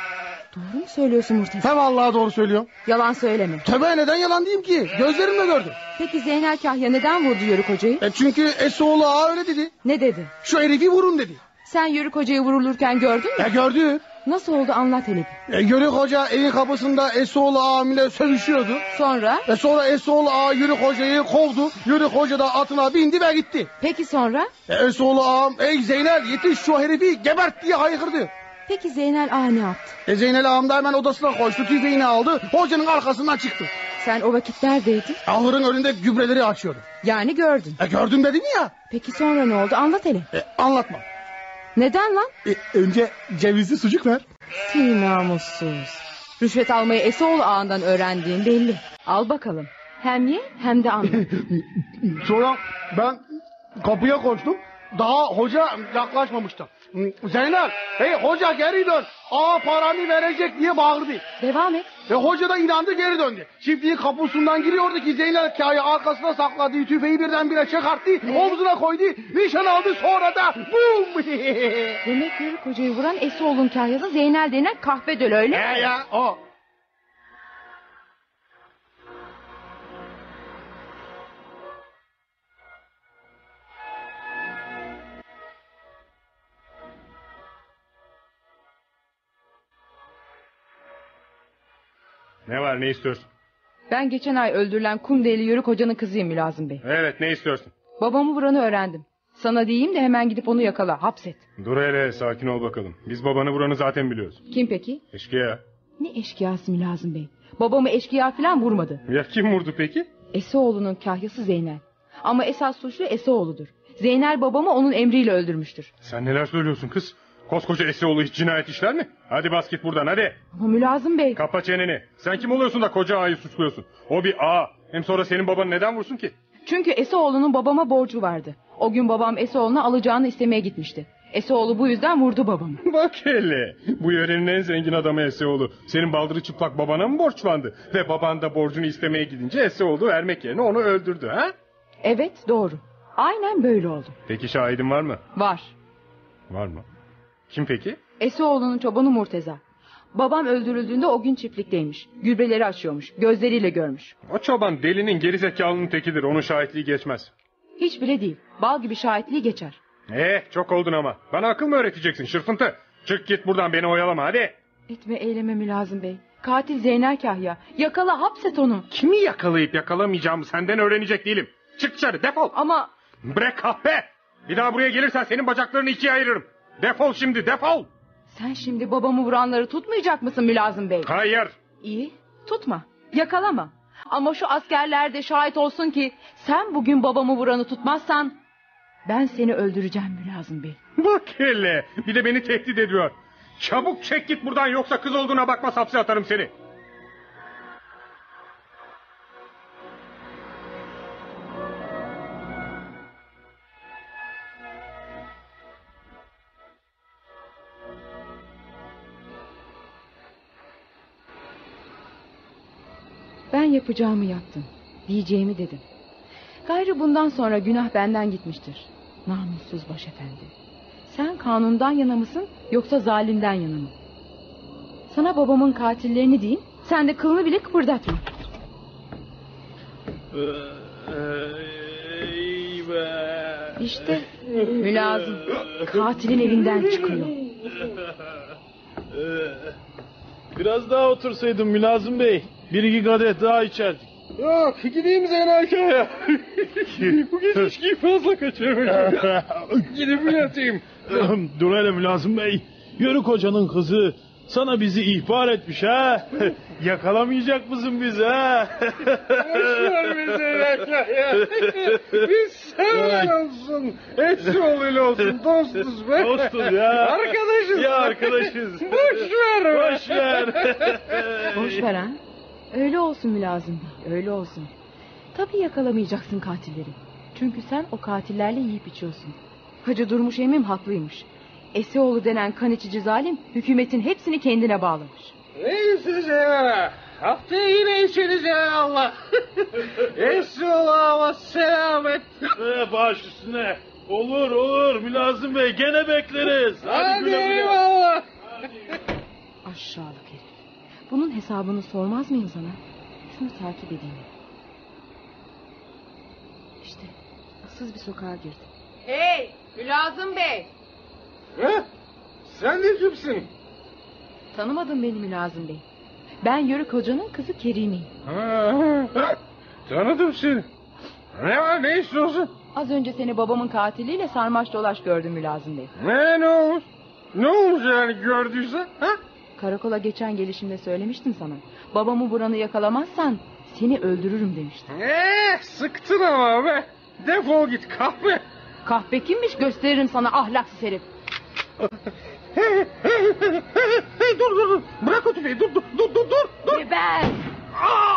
Doğru mu söylüyorsun Murtaza? He vallahi doğru söylüyorum. Yalan söyleme. Tövbe neden yalan diyeyim ki? Gözlerimle gördüm. Peki Zeynel Kahya neden vurdu Yörük hocayı? E çünkü Esoğlu ağa öyle dedi. Ne dedi? Şu herifi vurun dedi. Sen Yörük hocayı vurulurken gördün mü? E gördü. Nasıl oldu anlat hele bir. E, Yörük Hoca evin kapısında Esoğlu ağam ile sövüşüyordu. Sonra? E sonra Esoğlu ağa Yörük Hoca'yı kovdu. Yörük Hoca da atına bindi ve gitti. Peki sonra? E, Esoğlu ağam ey Zeynel yetiş şu herifi gebert diye haykırdı. Peki Zeynel ağa ne yaptı? E Zeynel ağam da hemen odasına koştu tüfeğini aldı. Hocanın arkasından çıktı. Sen o vakit neredeydin? Ahırın önünde gübreleri açıyordu. Yani gördün. E gördüm dedim ya. Peki sonra ne oldu anlat hele. E, anlatma. Neden lan? E, önce cevizli sucuk ver. Seni namussuz. Rüşvet almayı Esoğlu ağından öğrendiğin belli. Al bakalım. Hem ye hem de anla. <laughs> Sonra ben kapıya koştum. Daha hoca yaklaşmamıştı. Zeynel, hey hoca geri dön. Ağa paranı verecek diye bağırdı. Devam et. Ve hoca da inandı geri döndü. Çiftliğin kapısından giriyordu ki Zeynel kâyı arkasına sakladığı tüfeği birdenbire çıkarttı. Omzuna koydu. Nişan aldı sonra da bum. Demek Yörük hocayı vuran Esoğlu'nun kahyası Zeynel denen kahve dölü öyle mi? He ya o. Ne var ne istiyorsun? Ben geçen ay öldürülen Kumdeli Yörük hocanın kızıyım Mülazım Bey. Evet ne istiyorsun? Babamı vuranı öğrendim. Sana diyeyim de hemen gidip onu yakala, hapset. Dur hele sakin ol bakalım. Biz babanı vuranı zaten biliyoruz. Kim peki? Eşkıya. Ne eşkıyası Mülazım Bey? Babamı eşkıya falan vurmadı. Ya kim vurdu peki? Esoğlu'nun kahyası Zeynel. Ama esas suçlu Esoğlu'dur. Zeynel babamı onun emriyle öldürmüştür. Sen neler söylüyorsun kız? Koskoca Esioğlu hiç cinayet işler mi? Hadi bas git buradan hadi. Ama Mülazım Bey... Kapa çeneni. Sen kim oluyorsun da koca ağayı suçluyorsun? O bir ağa. Hem sonra senin babanı neden vursun ki? Çünkü Esoğlu'nun babama borcu vardı. O gün babam Esoğlu'na alacağını istemeye gitmişti. Esoğlu bu yüzden vurdu babamı. <laughs> Bak hele. Bu yörenin en zengin adamı Eseoğlu. Senin baldırı çıplak babana mı borçlandı? Ve baban da borcunu istemeye gidince Eseoğlu vermek yerine onu öldürdü ha? Evet doğru. Aynen böyle oldu. Peki şahidin var mı? Var. Var mı? Kim peki? Esoğlu'nun çobanı Murteza. Babam öldürüldüğünde o gün çiftlikteymiş. Gübreleri açıyormuş. Gözleriyle görmüş. O çoban delinin gerizekalının tekidir. Onun şahitliği geçmez. Hiç bile değil. Bal gibi şahitliği geçer. Eh çok oldun ama. Bana akıl mı öğreteceksin şırfıntı? Çık git buradan beni oyalama hadi. Etme eyleme Mülazım Bey. Katil Zeynel Kahya. Yakala hapset onu. Kimi yakalayıp yakalamayacağımı senden öğrenecek değilim. Çık dışarı defol. Ama Bırak kahpe. Bir daha buraya gelirsen senin bacaklarını ikiye ayırırım. Defol şimdi defol. sen şimdi babamı vuranları tutmayacak mısın Mülazım Bey? Hayır. İyi tutma. Yakalama. Ama şu askerler de şahit olsun ki sen bugün babamı vuranı tutmazsan ben seni öldüreceğim Mülazım Bey. Bak hele. Bir de beni tehdit ediyor. Çabuk çek git buradan yoksa kız olduğuna bakmaz hapse atarım seni. Yapacağımı yaptım. Diyeceğimi dedim. Gayrı bundan sonra günah benden gitmiştir. Namussuz başefendi. Sen kanundan yana mısın yoksa zalimden yana mı? Sana babamın katillerini diyeyim. Sen de kılını bile kıpırdatma. İşte mülazım katilin evinden çıkıyor. Biraz daha otursaydım Mülazım Bey. Bir iki kadeh daha içerdik. Yok gideyim Zeynel <laughs> Kaya. Bu gece içkiyi fazla kaçırmışım. <laughs> Gidip yatayım? Dur hele Mülazım Bey. Yörük hocanın kızı Sana bizi ihbar etmiş ha. <laughs> Yakalamayacak mısın bizi ha? Boşver bizi Zekaya. Biz sever olsun. Esioğlu'yla olsun. Dostuz be. Dostuz ya. Arkadaşız. Ya arkadaşız. Boş ver be. Boş ver. Boş ver ha. Öyle olsun Mülazım Bey, öyle olsun. Tabii yakalamayacaksın katilleri. Çünkü sen o katillerle yiyip içiyorsun. Hacı Durmuş emmim haklıymış. Esioğlu denen kan içici zalim hükümetin hepsini kendine bağlamış. Neyse Zeynep. Haftaya yine içeriz ya Allah. <laughs> Esioğlu ama selamet. Baş üstüne. Olur olur Mülazım Bey gene bekleriz. Hadi güle güle. eyvallah. Aşağılık herif. Bunun hesabını sormaz mıyım sana? Şunu takip edeyim. İşte ıssız bir sokağa girdim. Hey Mülazım Bey. He? Sen de kimsin? Tanımadın beni Mülazım Bey. Ben Yörük Hoca'nın kızı Kerime'yim. Ha, Tanıdım seni. Ne var ne istiyorsun? Az önce seni babamın katiliyle sarmaş dolaş gördüm Mülazım Bey. Ne ne olmuş? Ne olmuş yani gördüyse? Ha? Karakola geçen gelişimde söylemiştim sana. Babamı buranı yakalamazsan seni öldürürüm demiştim. Eh sıktın ama be. Defol git kahve. Kahpe kimmiş gösteririm sana ahlaksız herif. Hey, hey, hey, hey, hey, dur dur dur. Bırak o tüfeği dur dur dur dur dur. Geber. Aa,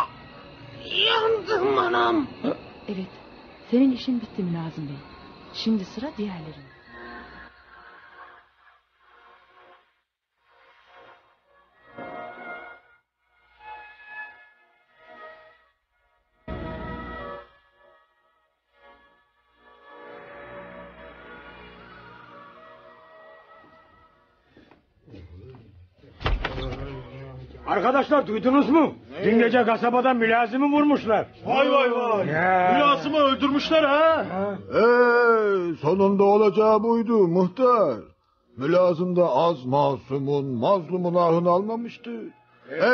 yandım anam. Evet senin işin bitti Mülazım Bey. Şimdi sıra diğerlerine. Arkadaşlar duydunuz mu? Dün gece kasabada mülazimi vurmuşlar. Vay vay vay. Ya. Mülazımı öldürmüşler ha. Ee, sonunda olacağı buydu muhtar. Mülazım da az masumun, mazlumun ahını almamıştı.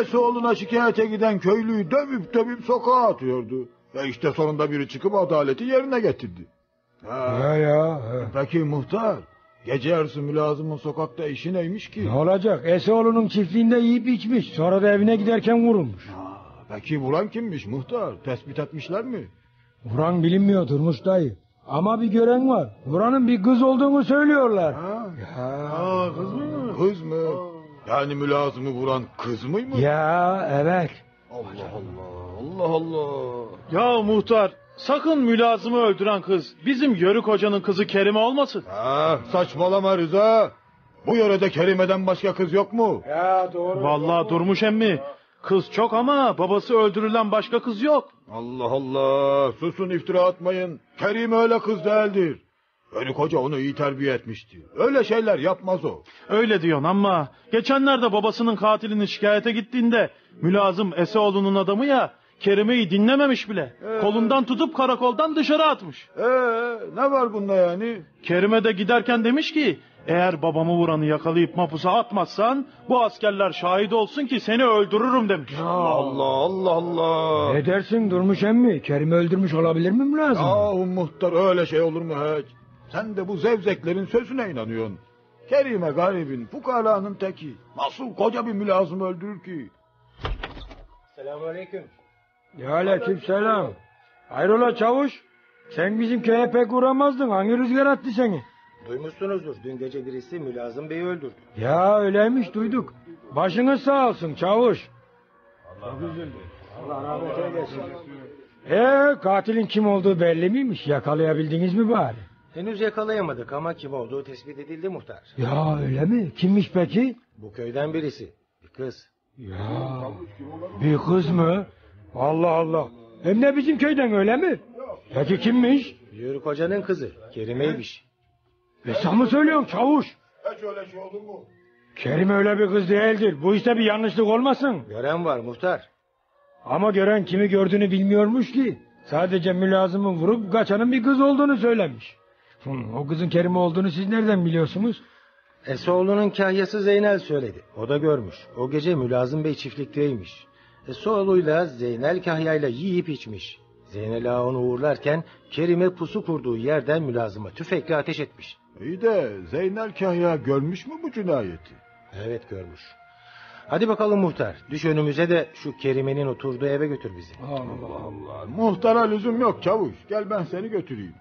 Esoğlu'na şikayete giden köylüyü dövüp dövüp sokağa atıyordu. Ve işte sonunda biri çıkıp adaleti yerine getirdi. Ha, Ya ya. peki muhtar, gece yarısı mülazımın sokakta işi neymiş ki? Ne olacak? Eseoğlu'nun çiftliğinde yiyip içmiş. Sonra da evine giderken vurulmuş. Peki vuran kimmiş muhtar? Tespit etmişler mi? Vuran bilinmiyor Durmuş dayı. Ama bir gören var. Vuranın bir kız olduğunu söylüyorlar. Ha? Aa, kız mı? Kız mı? Yani mülazımı vuran kız mıymış? Ya evet. Allah Allah, Allah Allah. Ya muhtar sakın mülazımı öldüren kız bizim Yörük Hoca'nın kızı Kerime olmasın. Ha, saçmalama Rıza. Bu yörede Kerime'den başka kız yok mu? Ya doğru. Vallahi durmuş emmi. Kız çok ama babası öldürülen başka kız yok. Allah Allah, susun iftira atmayın. Kerime öyle kız değildir. Ölü koca onu iyi terbiye etmişti. Öyle şeyler yapmaz o. Öyle diyorsun ama geçenlerde babasının katilini şikayete gittiğinde mülazım Eseoğlu'nun adamı ya Kerime'yi dinlememiş bile. Kolundan tutup karakoldan dışarı atmış. Ee, ne var bunda yani? Kerime de giderken demiş ki eğer babamı vuranı yakalayıp mapusa atmazsan bu askerler şahit olsun ki seni öldürürüm demiş. Allah Allah Allah. Ne dersin Durmuş emmi? Kerim'i öldürmüş olabilir mi mülazım? Yahu muhtar öyle şey olur mu hiç? Sen de bu zevzeklerin sözüne inanıyorsun. Kerime garibin, fukaranın teki. Nasıl koca bir mülazım öldürür ki? Selamünaleyküm. Ya aleyküm selam. Hayrola çavuş? Sen bizim köye pek uğramazdın. Hangi rüzgar attı seni? Duymuşsunuzdur. Dün gece birisi Mülazım Bey'i öldürdü. Ya öyleymiş duyduk. Başınız sağ olsun çavuş. Allah rahmet eylesin. Ee, katilin kim olduğu belli miymiş? Yakalayabildiniz mi bari? Henüz yakalayamadık ama kim olduğu tespit edildi muhtar. Ya öyle mi? Kimmiş peki? Bu köyden birisi. Bir kız. Ya bir kız mı? Allah Allah. Hem de bizim köyden öyle mi? Peki kimmiş? Yörük Hoca'nın kızı. Kerime'ymiş. E sen mi söylüyorsun çavuş? Hiç öyle şey olur mu? Kerim öyle bir kız değildir. Bu işte bir yanlışlık olmasın. Gören var muhtar. Ama gören kimi gördüğünü bilmiyormuş ki. Sadece mülazımı vurup kaçanın bir kız olduğunu söylemiş. Hı, o kızın Kerim olduğunu siz nereden biliyorsunuz? Esoğlu'nun kahyası Zeynel söyledi. O da görmüş. O gece Mülazım Bey çiftlikteymiş. Esoğlu'yla Zeynel kahyayla yiyip içmiş. Zeynel Ağa onu uğurlarken Kerime pusu kurduğu yerden Mülazım'a tüfekle ateş etmiş. İyi de Zeynel Kahya görmüş mü bu cinayeti? Evet görmüş. Hadi bakalım muhtar. Düş önümüze de şu Kerime'nin oturduğu eve götür bizi. Allah Allah. Muhtara lüzum yok çavuş. Gel ben seni götüreyim.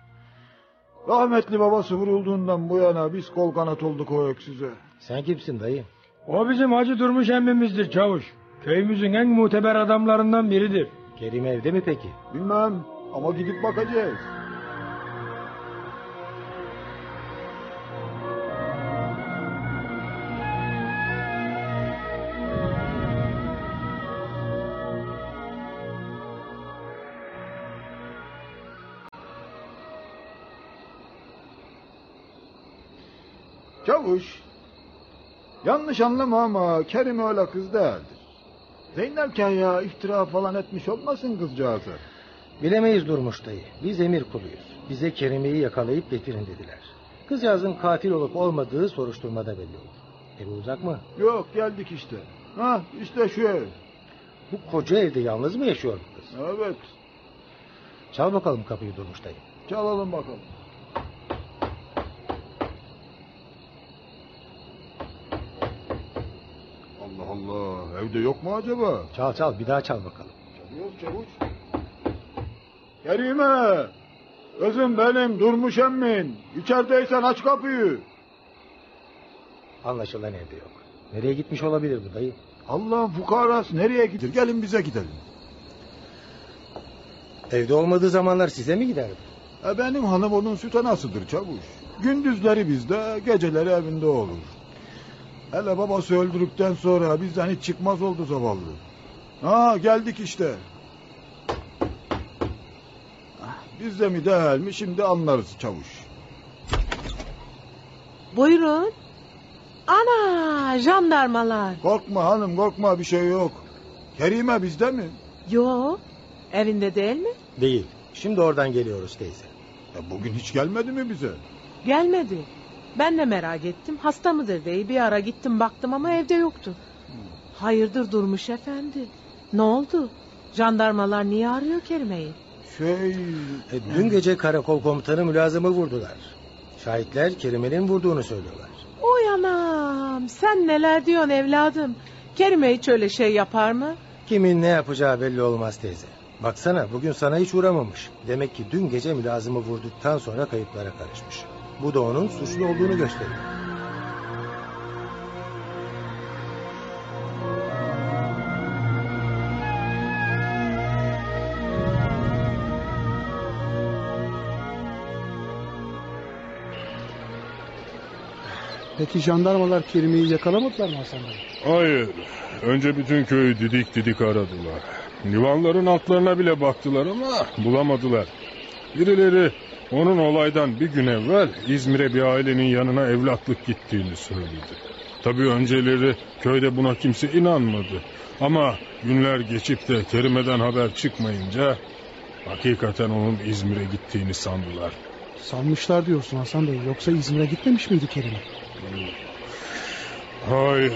Rahmetli babası vurulduğundan bu yana biz kol kanat olduk o öksüze. Sen kimsin dayı? O bizim Hacı Durmuş emmimizdir çavuş. Köyümüzün en muteber adamlarından biridir. Kerime evde mi peki? Bilmem ama gidip bakacağız. Çavuş, yanlış anlama ama Kerim öyle kız değildir. Zeynep Kaya iftira falan etmiş olmasın kızcağızı. Bilemeyiz Durmuş dayı. Biz emir kuluyuz. Bize Kerime'yi yakalayıp getirin dediler. Kızcağızın katil olup olmadığı soruşturmada belli olur. Evi uzak mı? Yok geldik işte. Ha işte şu ev. Bu koca evde yalnız mı yaşıyor bu kız? Evet Çal bakalım kapıyı Durmuş dayı. çalalım bakalım. Allah Allah evde yok mu acaba? Çal çal bir daha çal bakalım. Çalıyoruz çavuş. Kerime! Özüm benim Durmuş emmin. İçerideysen aç kapıyı. Anlaşılan evde yok. Nereye gitmiş olabilir bu dayı? Allah'ın fukarası nereye gider? Gelin bize gidelim. Evde olmadığı zamanlar size mi gider? bu? E benim hanım onun süt anasıdır çavuş. Gündüzleri bizde, geceleri evinde olur. Hele babası öldürdükten sonra bizden hiç çıkmaz oldu zavallı. Ha geldik işte. Ah, Bizde mi değil mi şimdi anlarız çavuş. Buyurun. Ana jandarmalar. Korkma hanım korkma bir şey yok. Kerime bizde mi? Yo evinde değil mi? Değil. Şimdi oradan geliyoruz teyze. E bugün hiç gelmedi mi bize? Gelmedi. Ben de merak ettim. Hasta mıdır diye bir ara gittim baktım ama evde yoktu. Hayırdır Durmuş efendi? Ne oldu? Jandarmalar niye arıyor Kerime'yi? Şey... E, dün gece karakol komutanı mülazımı vurdular. Şahitler Kerime'nin vurduğunu söylüyorlar. Oy anam sen neler diyorsun evladım? Kerime hiç öyle şey yapar mı? Kimin ne yapacağı belli olmaz teyze. Baksana bugün sana hiç uğramamış. Demek ki dün gece mülazımı vurduktan sonra kayıplara karışmış. Bu da onun suçlu olduğunu gösteriyor. Peki jandarmalar Kerime'yi yakalamadılar mı Hasan Bey? Hayır. Önce bütün köyü didik didik aradılar. Divanların altlarına bile baktılar ama bulamadılar. Birileri onun olaydan bir gün evvel İzmir'e bir ailenin yanına evlatlık gittiğini söyledi. Tabii önceleri köyde buna kimse inanmadı. Ama günler geçip de Kerime'den haber çıkmayınca hakikaten onun İzmir'e gittiğini sandılar. Sanmışlar diyorsun Hasan Bey. Yoksa İzmir'e gitmemiş miydi Kerime? Hayır.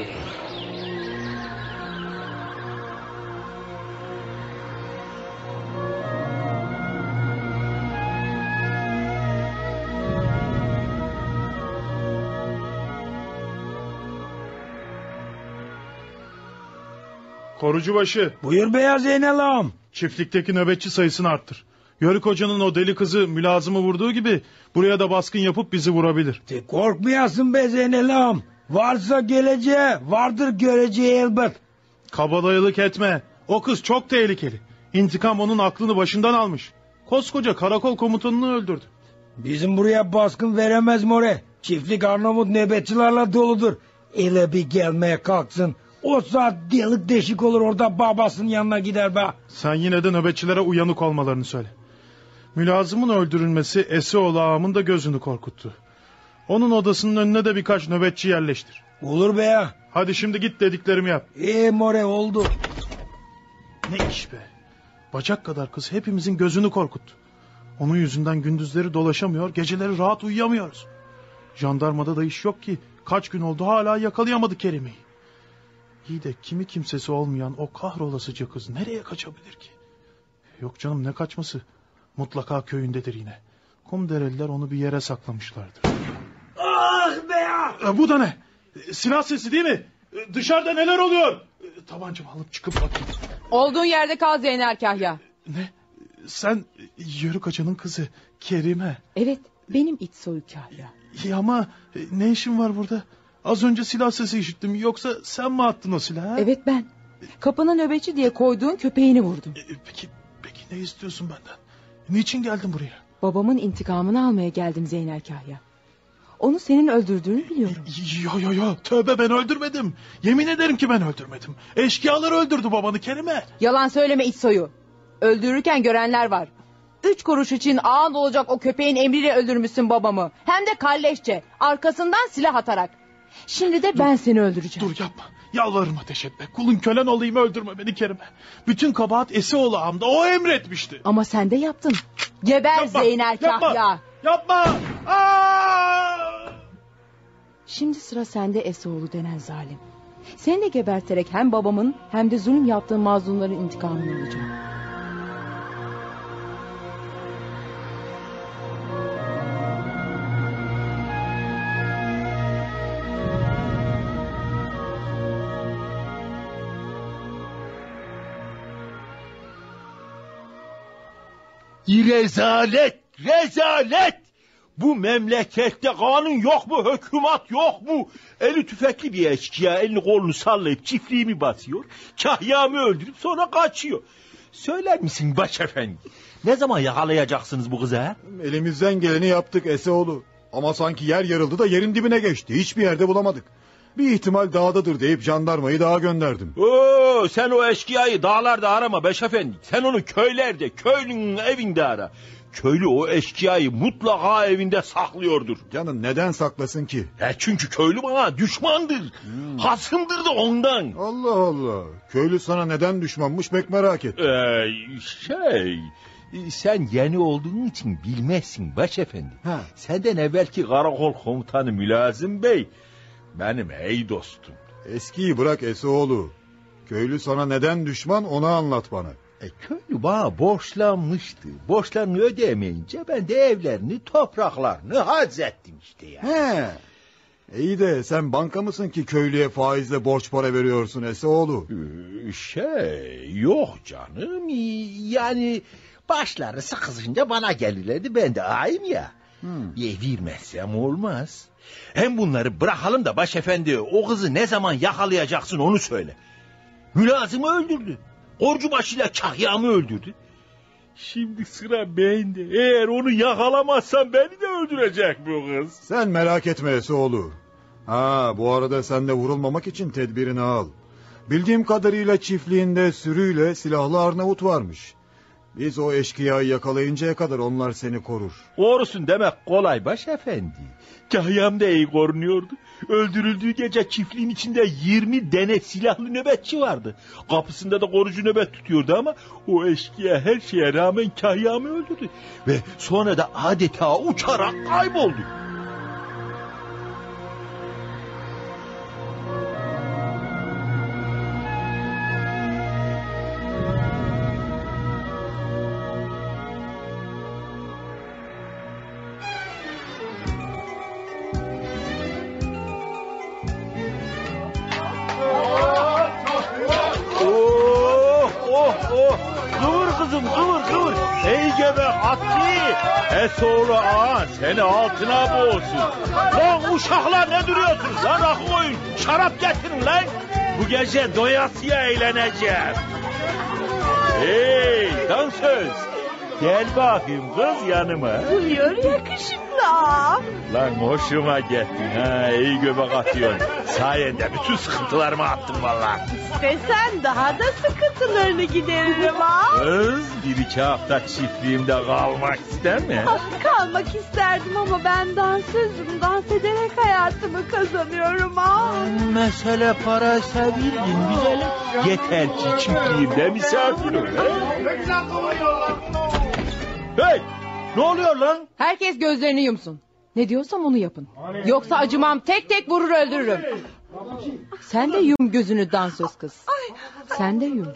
Korucubaşı Buyur beyaz Zeynel ağam. çiftlikteki nöbetçi sayısını arttır. Yörük hocanın o deli kızı mülazımı vurduğu gibi buraya da baskın yapıp bizi vurabilir. De korkmayasın be Zeynel ağam. Varsa geleceği, vardır göreceği elbet. Kabadayılık etme. O kız çok tehlikeli. İntikam onun aklını başından almış. Koskoca karakol komutanını öldürdü. Bizim buraya baskın veremez more. Çiftlik Arnavut nöbetçilerle doludur. Ele bir gelmeye kalksın. O saat delik deşik olur orada babasının yanına gider be. Sen yine de nöbetçilere uyanık olmalarını söyle. Mülazımın öldürülmesi Esioğlu ağamın da gözünü korkuttu. Onun odasının önüne de birkaç nöbetçi yerleştir. Olur be ya. Hadi şimdi git dediklerimi yap. E more oldu. Ne iş be. Bacak kadar kız hepimizin gözünü korkuttu. Onun yüzünden gündüzleri dolaşamıyor, geceleri rahat uyuyamıyoruz. Jandarmada da iş yok ki. Kaç gün oldu hala yakalayamadı Kerim'i. İyi de kimi kimsesi olmayan o kahrolasıca kız nereye kaçabilir ki? Yok canım ne kaçması. Mutlaka köyündedir yine. Kumdereliler onu bir yere saklamışlardır. Ah be ya. E, bu da ne? E, Silah sesi değil mi? E, Dışarıda neler oluyor? E, Tabancamı alıp çıkıp bakayım. Olduğun yerde kal Zeynel Kahya. Ne? Sen Yörük Hoca'nın kızı Kerime. Evet benim iç soyu Kahya. İyi ama ne işin var burada? Az önce silah sesi işittim. Yoksa sen mi attın o silahı? Evet ben. Kapına nöbetçi diye koyduğun köpeğini vurdum. E, Peki, peki ne istiyorsun benden? Niçin geldin buraya? Babamın intikamını almaya geldim Zeynel Kahya. Onu senin öldürdüğünü biliyorum. Yo yo yo tövbe ben öldürmedim. Yemin ederim ki ben öldürmedim. Eşkıyalar öldürdü babanı Kerime. Yalan söyleme iç soyu. Öldürürken görenler var. Üç kuruş için ağın olacak o köpeğin emriyle öldürmüşsün babamı. Hem de kalleşçe. Arkasından silah atarak. Şimdi de ben seni öldüreceğim. Dur yapma. Yalvarırım ateş etme. Kulun kölen olayım öldürme beni Kerime. Bütün kabahat Esioğlu ağamda o emretmişti. Ama sen de yaptın. Geber Yapma, Zeynel yapma. Kahya. Yapma. Aa! Şimdi sıra sende Esoğlu denen zalim. Seni de geberterek hem babamın hem de zulüm yaptığın mazlumların intikamını alacağım. Rezalet, rezalet. Bu memlekette kanun yok mu, hükümet yok mu? Eli tüfekli bir eşkıya elini kolunu sallayıp çiftliğimi basıyor. Kahyamı öldürüp sonra kaçıyor. Söyler misin başefendi? Ne zaman yakalayacaksınız bu kızı? Elimizden geleni yaptık Eseoğlu. Ama sanki yer yarıldı da yerin dibine geçti. Hiçbir yerde bulamadık. Bir ihtimal dağdadır deyip jandarmayı dağa gönderdim. Oo, sen o eşkıyayı dağlarda arama Beşefendi. Sen onu köylerde, köylünün evinde ara. Köylü o eşkıyayı mutlaka evinde saklıyordur. Canım neden saklasın ki? E çünkü köylü bana düşmandır. Hasımdır da ondan. Allah Allah. Köylü sana neden düşmanmış pek merak et. Ee, şey... Sen yeni olduğun için bilmezsin başefendi. Ha. Senden evvelki karakol komutanı Mülazım Bey... ...benim ey dostum. Eskiyi bırak Eseoğlu. Köylü sana neden düşman onu anlat bana. E, köylü bana borçlanmıştı. Borçlarını ödeyemeyince ben de evlerini, topraklarını hazzettim işte ya. He. İyi de sen banka mısın ki köylüye faizle borç para veriyorsun Eseoğlu? Ee, Şey yok canım yani başları sıkışınca bana gelirlerdi ben de ağayım ya. Hmm. E, vermezsem olmaz. Hem bunları bırakalım da başefendi o kızı ne zaman yakalayacaksın onu söyle. Mülazımı öldürdü. Orcu başıyla kahyamı öldürdü. Şimdi sıra bende. Eğer onu yakalamazsam beni de öldürecek bu kız. Sen merak etme Eseoğlu. Ha bu arada sen de vurulmamak için tedbirini al. Bildiğim kadarıyla çiftliğinde sürüyle silahlı Arnavut varmış. Biz o eşkıyayı yakalayıncaya kadar onlar seni korur. Korusun demek kolay başefendi. Kahyam da iyi korunuyordu. Öldürüldüğü gece çiftliğin içinde 20 dene silahlı nöbetçi vardı. Kapısında da korucu nöbet tutuyordu ama o eşkıya her şeye rağmen kahyamı öldürdü. Ve sonra da adeta uçarak kayboldu. Ey gebe atçı. Esoğlu ağa seni altına boğsun. Lan uşaklar ne duruyorsunuz lan akı koyun. Şarap getirin lan. Bu gece doyasıya eğleneceğim. Hey dansöz. Gel bakayım kız yanıma. Buyur yakışıklı. Lan hoşuma gittin ha iyi göbek atıyorsun. Sayende bütün sıkıntılarımı attım vallahi. Ve sen daha da sıkıntılarını gideririm ha. Kız bir iki hafta çiftliğimde kalmak ister mi? Kalmak isterdim ama ben dansözüm. Dans ederek hayatımı kazanıyorum ha. Mesele para sevildin güzelim. Yeter ki çiftliğimde misafir ol. Hey ne oluyor lan? Herkes gözlerini yumsun. Ne diyorsam onu yapın. Yoksa acımam tek tek vurur öldürürüm. Sen de yum gözünü dansöz kız. Sen de yum.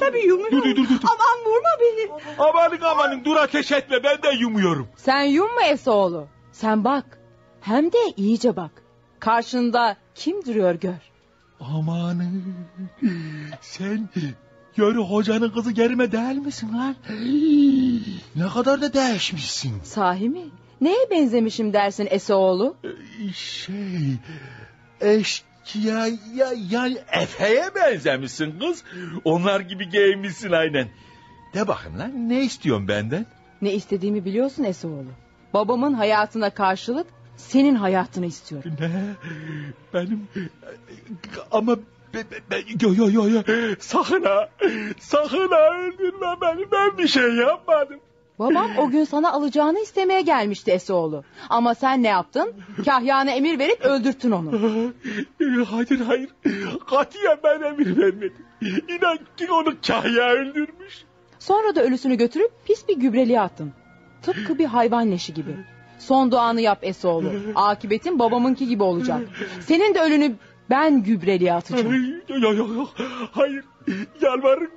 Tabii yumuyorum. Dur, dur, dur, dur. Aman vurma beni. Amanın amanın dur ateş etme ben de yumuyorum. Sen yum mu Esoğlu? Sen bak. Hem de iyice bak. Karşında kim duruyor gör. Amanın sen Yörü hocanın kızı Gerime değil misin lan? Ne kadar da değişmişsin. Sahi mi? Neye benzemişim dersin Esoğlu? Şey eşkıya ya, yani Efe'ye benzemişsin kız. Onlar gibi giyinmişsin aynen. De bakın lan ne istiyorsun benden? Ne istediğimi biliyorsun Esoğlu. Babamın hayatına karşılık senin hayatını istiyorum. Ne? Benim ama yo yo yo yo sakın ha sakın ha öldürme beni ben bir şey yapmadım. Babam o gün sana alacağını istemeye gelmişti Esoğlu. Ama sen ne yaptın? Kahyana emir verip öldürttün onu. <laughs> Hayır hayır katiyen ben emir vermedim. İnan ki onu kahya öldürmüş. Sonra da ölüsünü götürüp pis bir gübreliğe attın. Tıpkı bir hayvan leşi gibi. Son duanı yap Esoğlu. Akibetin babamınki gibi olacak. Senin de ölünü ben gübreliğe atacağım. Yok yok yok hayır yalvarırım.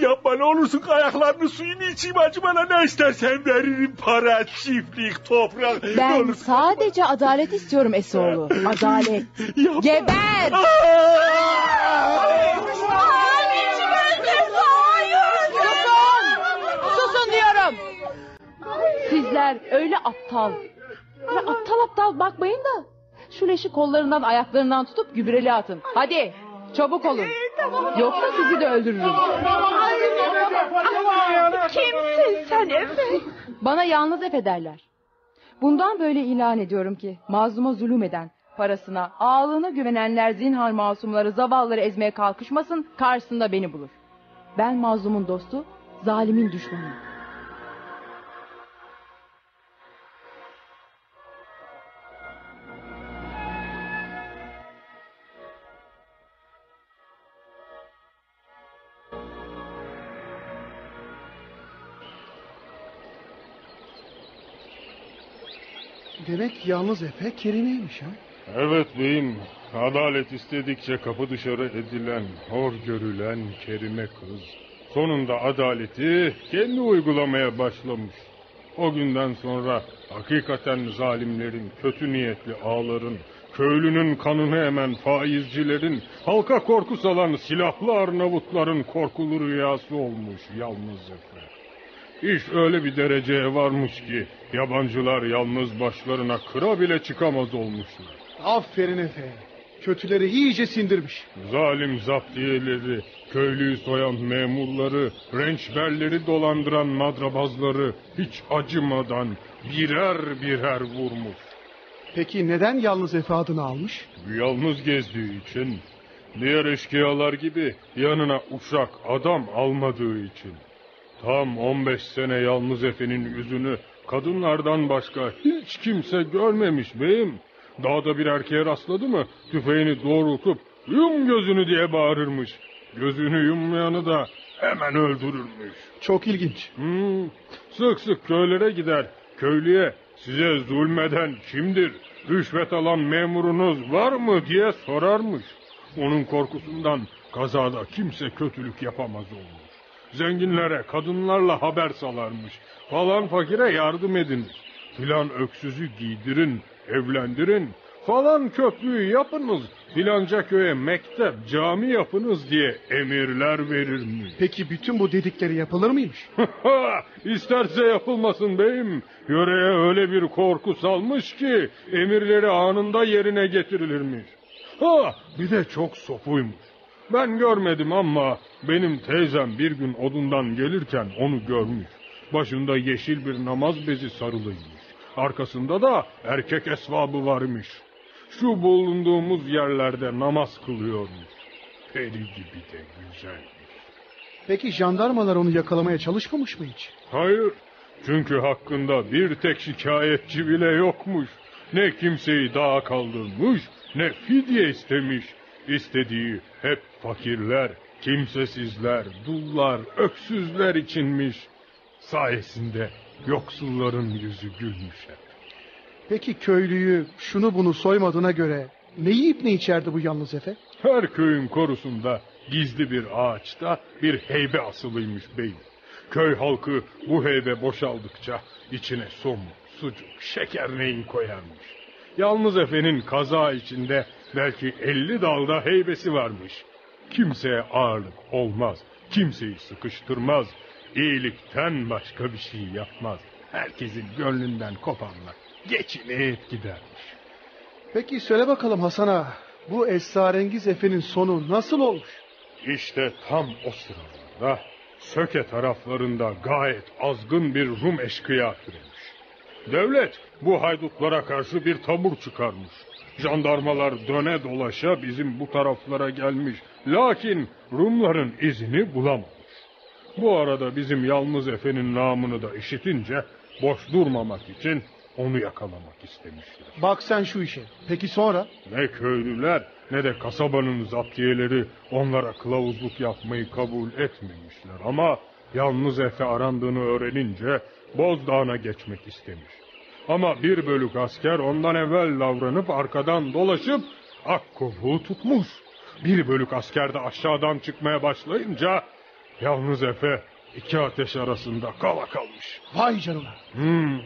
Yapma ne olursun ayaklarını suyunu içeyim acı bana ne istersen veririm para, çiftlik, toprak. ne Ben olursun. sadece adalet istiyorum Esoğlu. Adalet. Geber! Susun! Susun diyorum. Sizler öyle aptal. Öyle aptal aptal bakmayın da. Şu leşi kollarından ayaklarından tutup gübreli atın. Hadi çabuk olun. Yoksa sizi de öldürürüm. Kimsin sen Efe? Bana yalnız Efe derler. Bundan böyle ilan ediyorum ki mazluma zulüm eden, parasına, ağalığına güvenenler zinhar masumları, zavalları ezmeye kalkışmasın, karşısında beni bulur. Ben mazlumun dostu, zalimin düşmanıyım. Demek yalnız Efe Kerime'ymiş ha. Evet beyim. Adalet istedikçe kapı dışarı edilen, hor görülen kerime kız. Sonunda adaleti kendi uygulamaya başlamış. O günden sonra hakikaten zalimlerin, kötü niyetli ağların, köylünün kanını emen faizcilerin, halka korku salan silahlı Arnavutların korkulu rüyası olmuş yalnız Efe. İş öyle bir dereceye varmış ki yabancılar yalnız başlarına kıra bile çıkamaz olmuşlar. Aferin Efe. Kötüleri iyice sindirmiş. Zalim zaptiyeleri, köylüyü soyan memurları, rençberleri dolandıran madrabazları hiç acımadan birer birer vurmuş. Peki neden yalnız Efe adını almış? Yalnız gezdiği için, diğer eşkıyalar gibi yanına uşak adam almadığı için. Tam 15 sene yalnız Efe'nin yüzünü kadınlardan başka hiç kimse görmemiş beyim. Dağda bir erkeğe rastladı mı tüfeğini doğrultup yum gözünü diye bağırırmış. Gözünü yummayanı da hemen öldürürmüş. Çok ilginç. Hmm, sık sık köylere gider. Köylüye size zulmeden kimdir? Rüşvet alan memurunuz var mı diye sorarmış. Onun korkusundan kazada kimse kötülük yapamaz olmuş. Zenginlere kadınlarla haber salarmış. Falan fakire yardım edin. Filan öksüzü giydirin, evlendirin. Falan köprüyü yapınız. Filanca köye mektep, cami yapınız diye emirler verirmiş. Peki bütün bu dedikleri yapılır mıymış? <laughs> İsterse yapılmasın beyim. Yöreye öyle bir korku salmış ki emirleri anında yerine getirilirmiş. Ha, bir de çok sopuymuş. Ben görmedim ama benim teyzem bir gün odundan gelirken onu görmüş. Başında yeşil bir namaz bezi sarılıymış. Arkasında da erkek esvabı varmış. Şu bulunduğumuz yerlerde namaz kılıyormuş. Peri gibi de güzelmiş. Peki jandarmalar onu yakalamaya çalışmamış mı hiç? Hayır. Çünkü hakkında bir tek şikayetçi bile yokmuş. Ne kimseyi dağa kaldırmış, ne fidye istemiş. İstediği hep fakirler, kimsesizler, dullar, öksüzler içinmiş. Sayesinde yoksulların yüzü gülmüş hep. Peki köylüyü şunu bunu soymadığına göre ne yiyip ne içerdi bu yalnız Efe? Her köyün korusunda gizli bir ağaçta bir heybe asılıymış beyim. Köy halkı bu heybe boşaldıkça içine somun, sucuk, şeker neyin koyarmış. Yalnız Efe'nin kaza içinde Belki elli dalda heybesi varmış. Kimseye ağırlık olmaz. Kimseyi sıkıştırmaz. İyilikten başka bir şey yapmaz. Herkesin gönlünden kopanlar. Geçinip gidermiş. Peki söyle bakalım Hasan ağa. Bu esrarengiz efenin sonu nasıl olmuş? İşte tam o sıralarda Söke taraflarında gayet azgın bir Rum eşkıya türemiş. Devlet bu haydutlara karşı bir tabur çıkarmış. Jandarmalar döne dolaşa bizim bu taraflara gelmiş. Lakin Rumların izini bulamamış. Bu arada bizim yalnız efenin namını da işitince boş durmamak için onu yakalamak istemişler. Bak sen şu işe. Peki sonra? Ne köylüler ne de kasabanın zaptiyeleri onlara kılavuzluk yapmayı kabul etmemişler. Ama yalnız Efe arandığını öğrenince Bozdağ'a geçmek istemiş. Ama bir bölük asker ondan evvel davranıp arkadan dolaşıp Akkovuğu tutmuş. Bir bölük asker de aşağıdan çıkmaya başlayınca yalnız Efe iki ateş arasında kala kalmış. Vay canına. Hmm.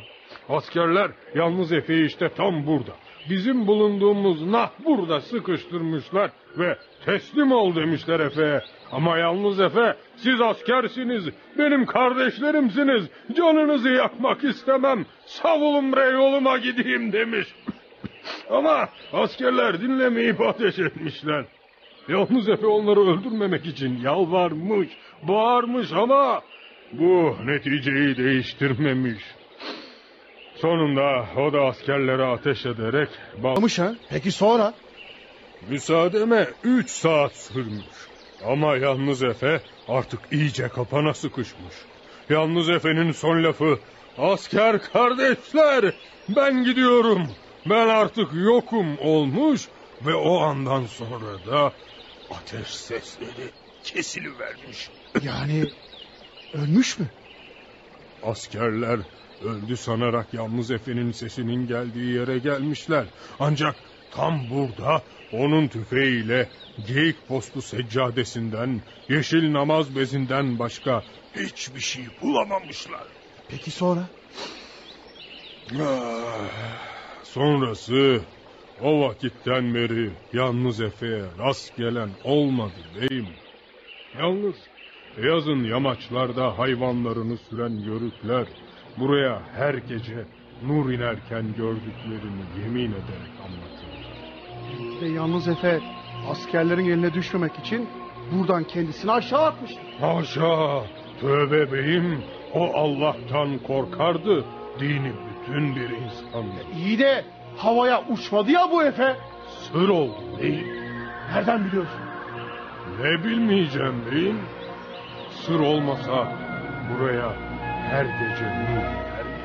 Askerler yalnız Efe'yi işte tam burada. Bizim bulunduğumuz nah burada sıkıştırmışlar ve teslim ol demişler Efe'ye. Ama yalnız Efe siz askersiniz, benim kardeşlerimsiniz, canınızı yakmak istemem, savulun bre yoluma gideyim demiş. Ama askerler dinlemeyip ateş etmişler. Yalnız Efe onları öldürmemek için yalvarmış, bağırmış ama bu neticeyi değiştirmemiş. Sonunda o da askerlere ateş ederek... Bağlamış ha? Peki sonra? Müsaademe üç saat sürmüş. Ama yalnız Efe artık iyice kapana sıkışmış. Yalnız Efe'nin son lafı... Asker kardeşler ben gidiyorum. Ben artık yokum olmuş ve o andan sonra da ateş sesleri kesilivermiş. Yani ölmüş mü? Askerler öldü sanarak yalnız Efe'nin sesinin geldiği yere gelmişler. Ancak tam burada onun tüfeğiyle geyik postu seccadesinden, yeşil namaz bezinden başka hiçbir şey bulamamışlar. Peki sonra? Ah, sonrası o vakitten beri yalnız Efe'ye rast gelen olmadı beyim. Yalnız yazın yamaçlarda hayvanlarını süren yörükler buraya her gece nur inerken gördüklerini yemin ederek. Belki de yalnız Efe askerlerin eline düşmemek için buradan kendisini aşağı atmış. Haşa! Tövbe beyim, o Allah'tan korkardı. Dini bütün bir insandı. İyi de havaya uçmadı ya bu Efe. Sır oldu beyim. Nereden biliyorsun? Ne bilmeyeceğim beyim. Sır olmasa buraya her gece nur iner mi?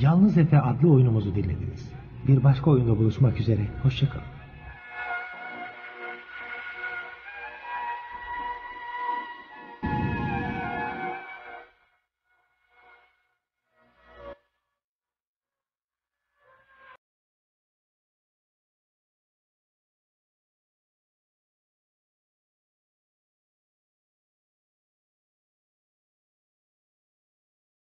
Yalnız Efe adlı oyunumuzu dinlediniz. Bir başka oyunda buluşmak üzere. Hoşçakalın.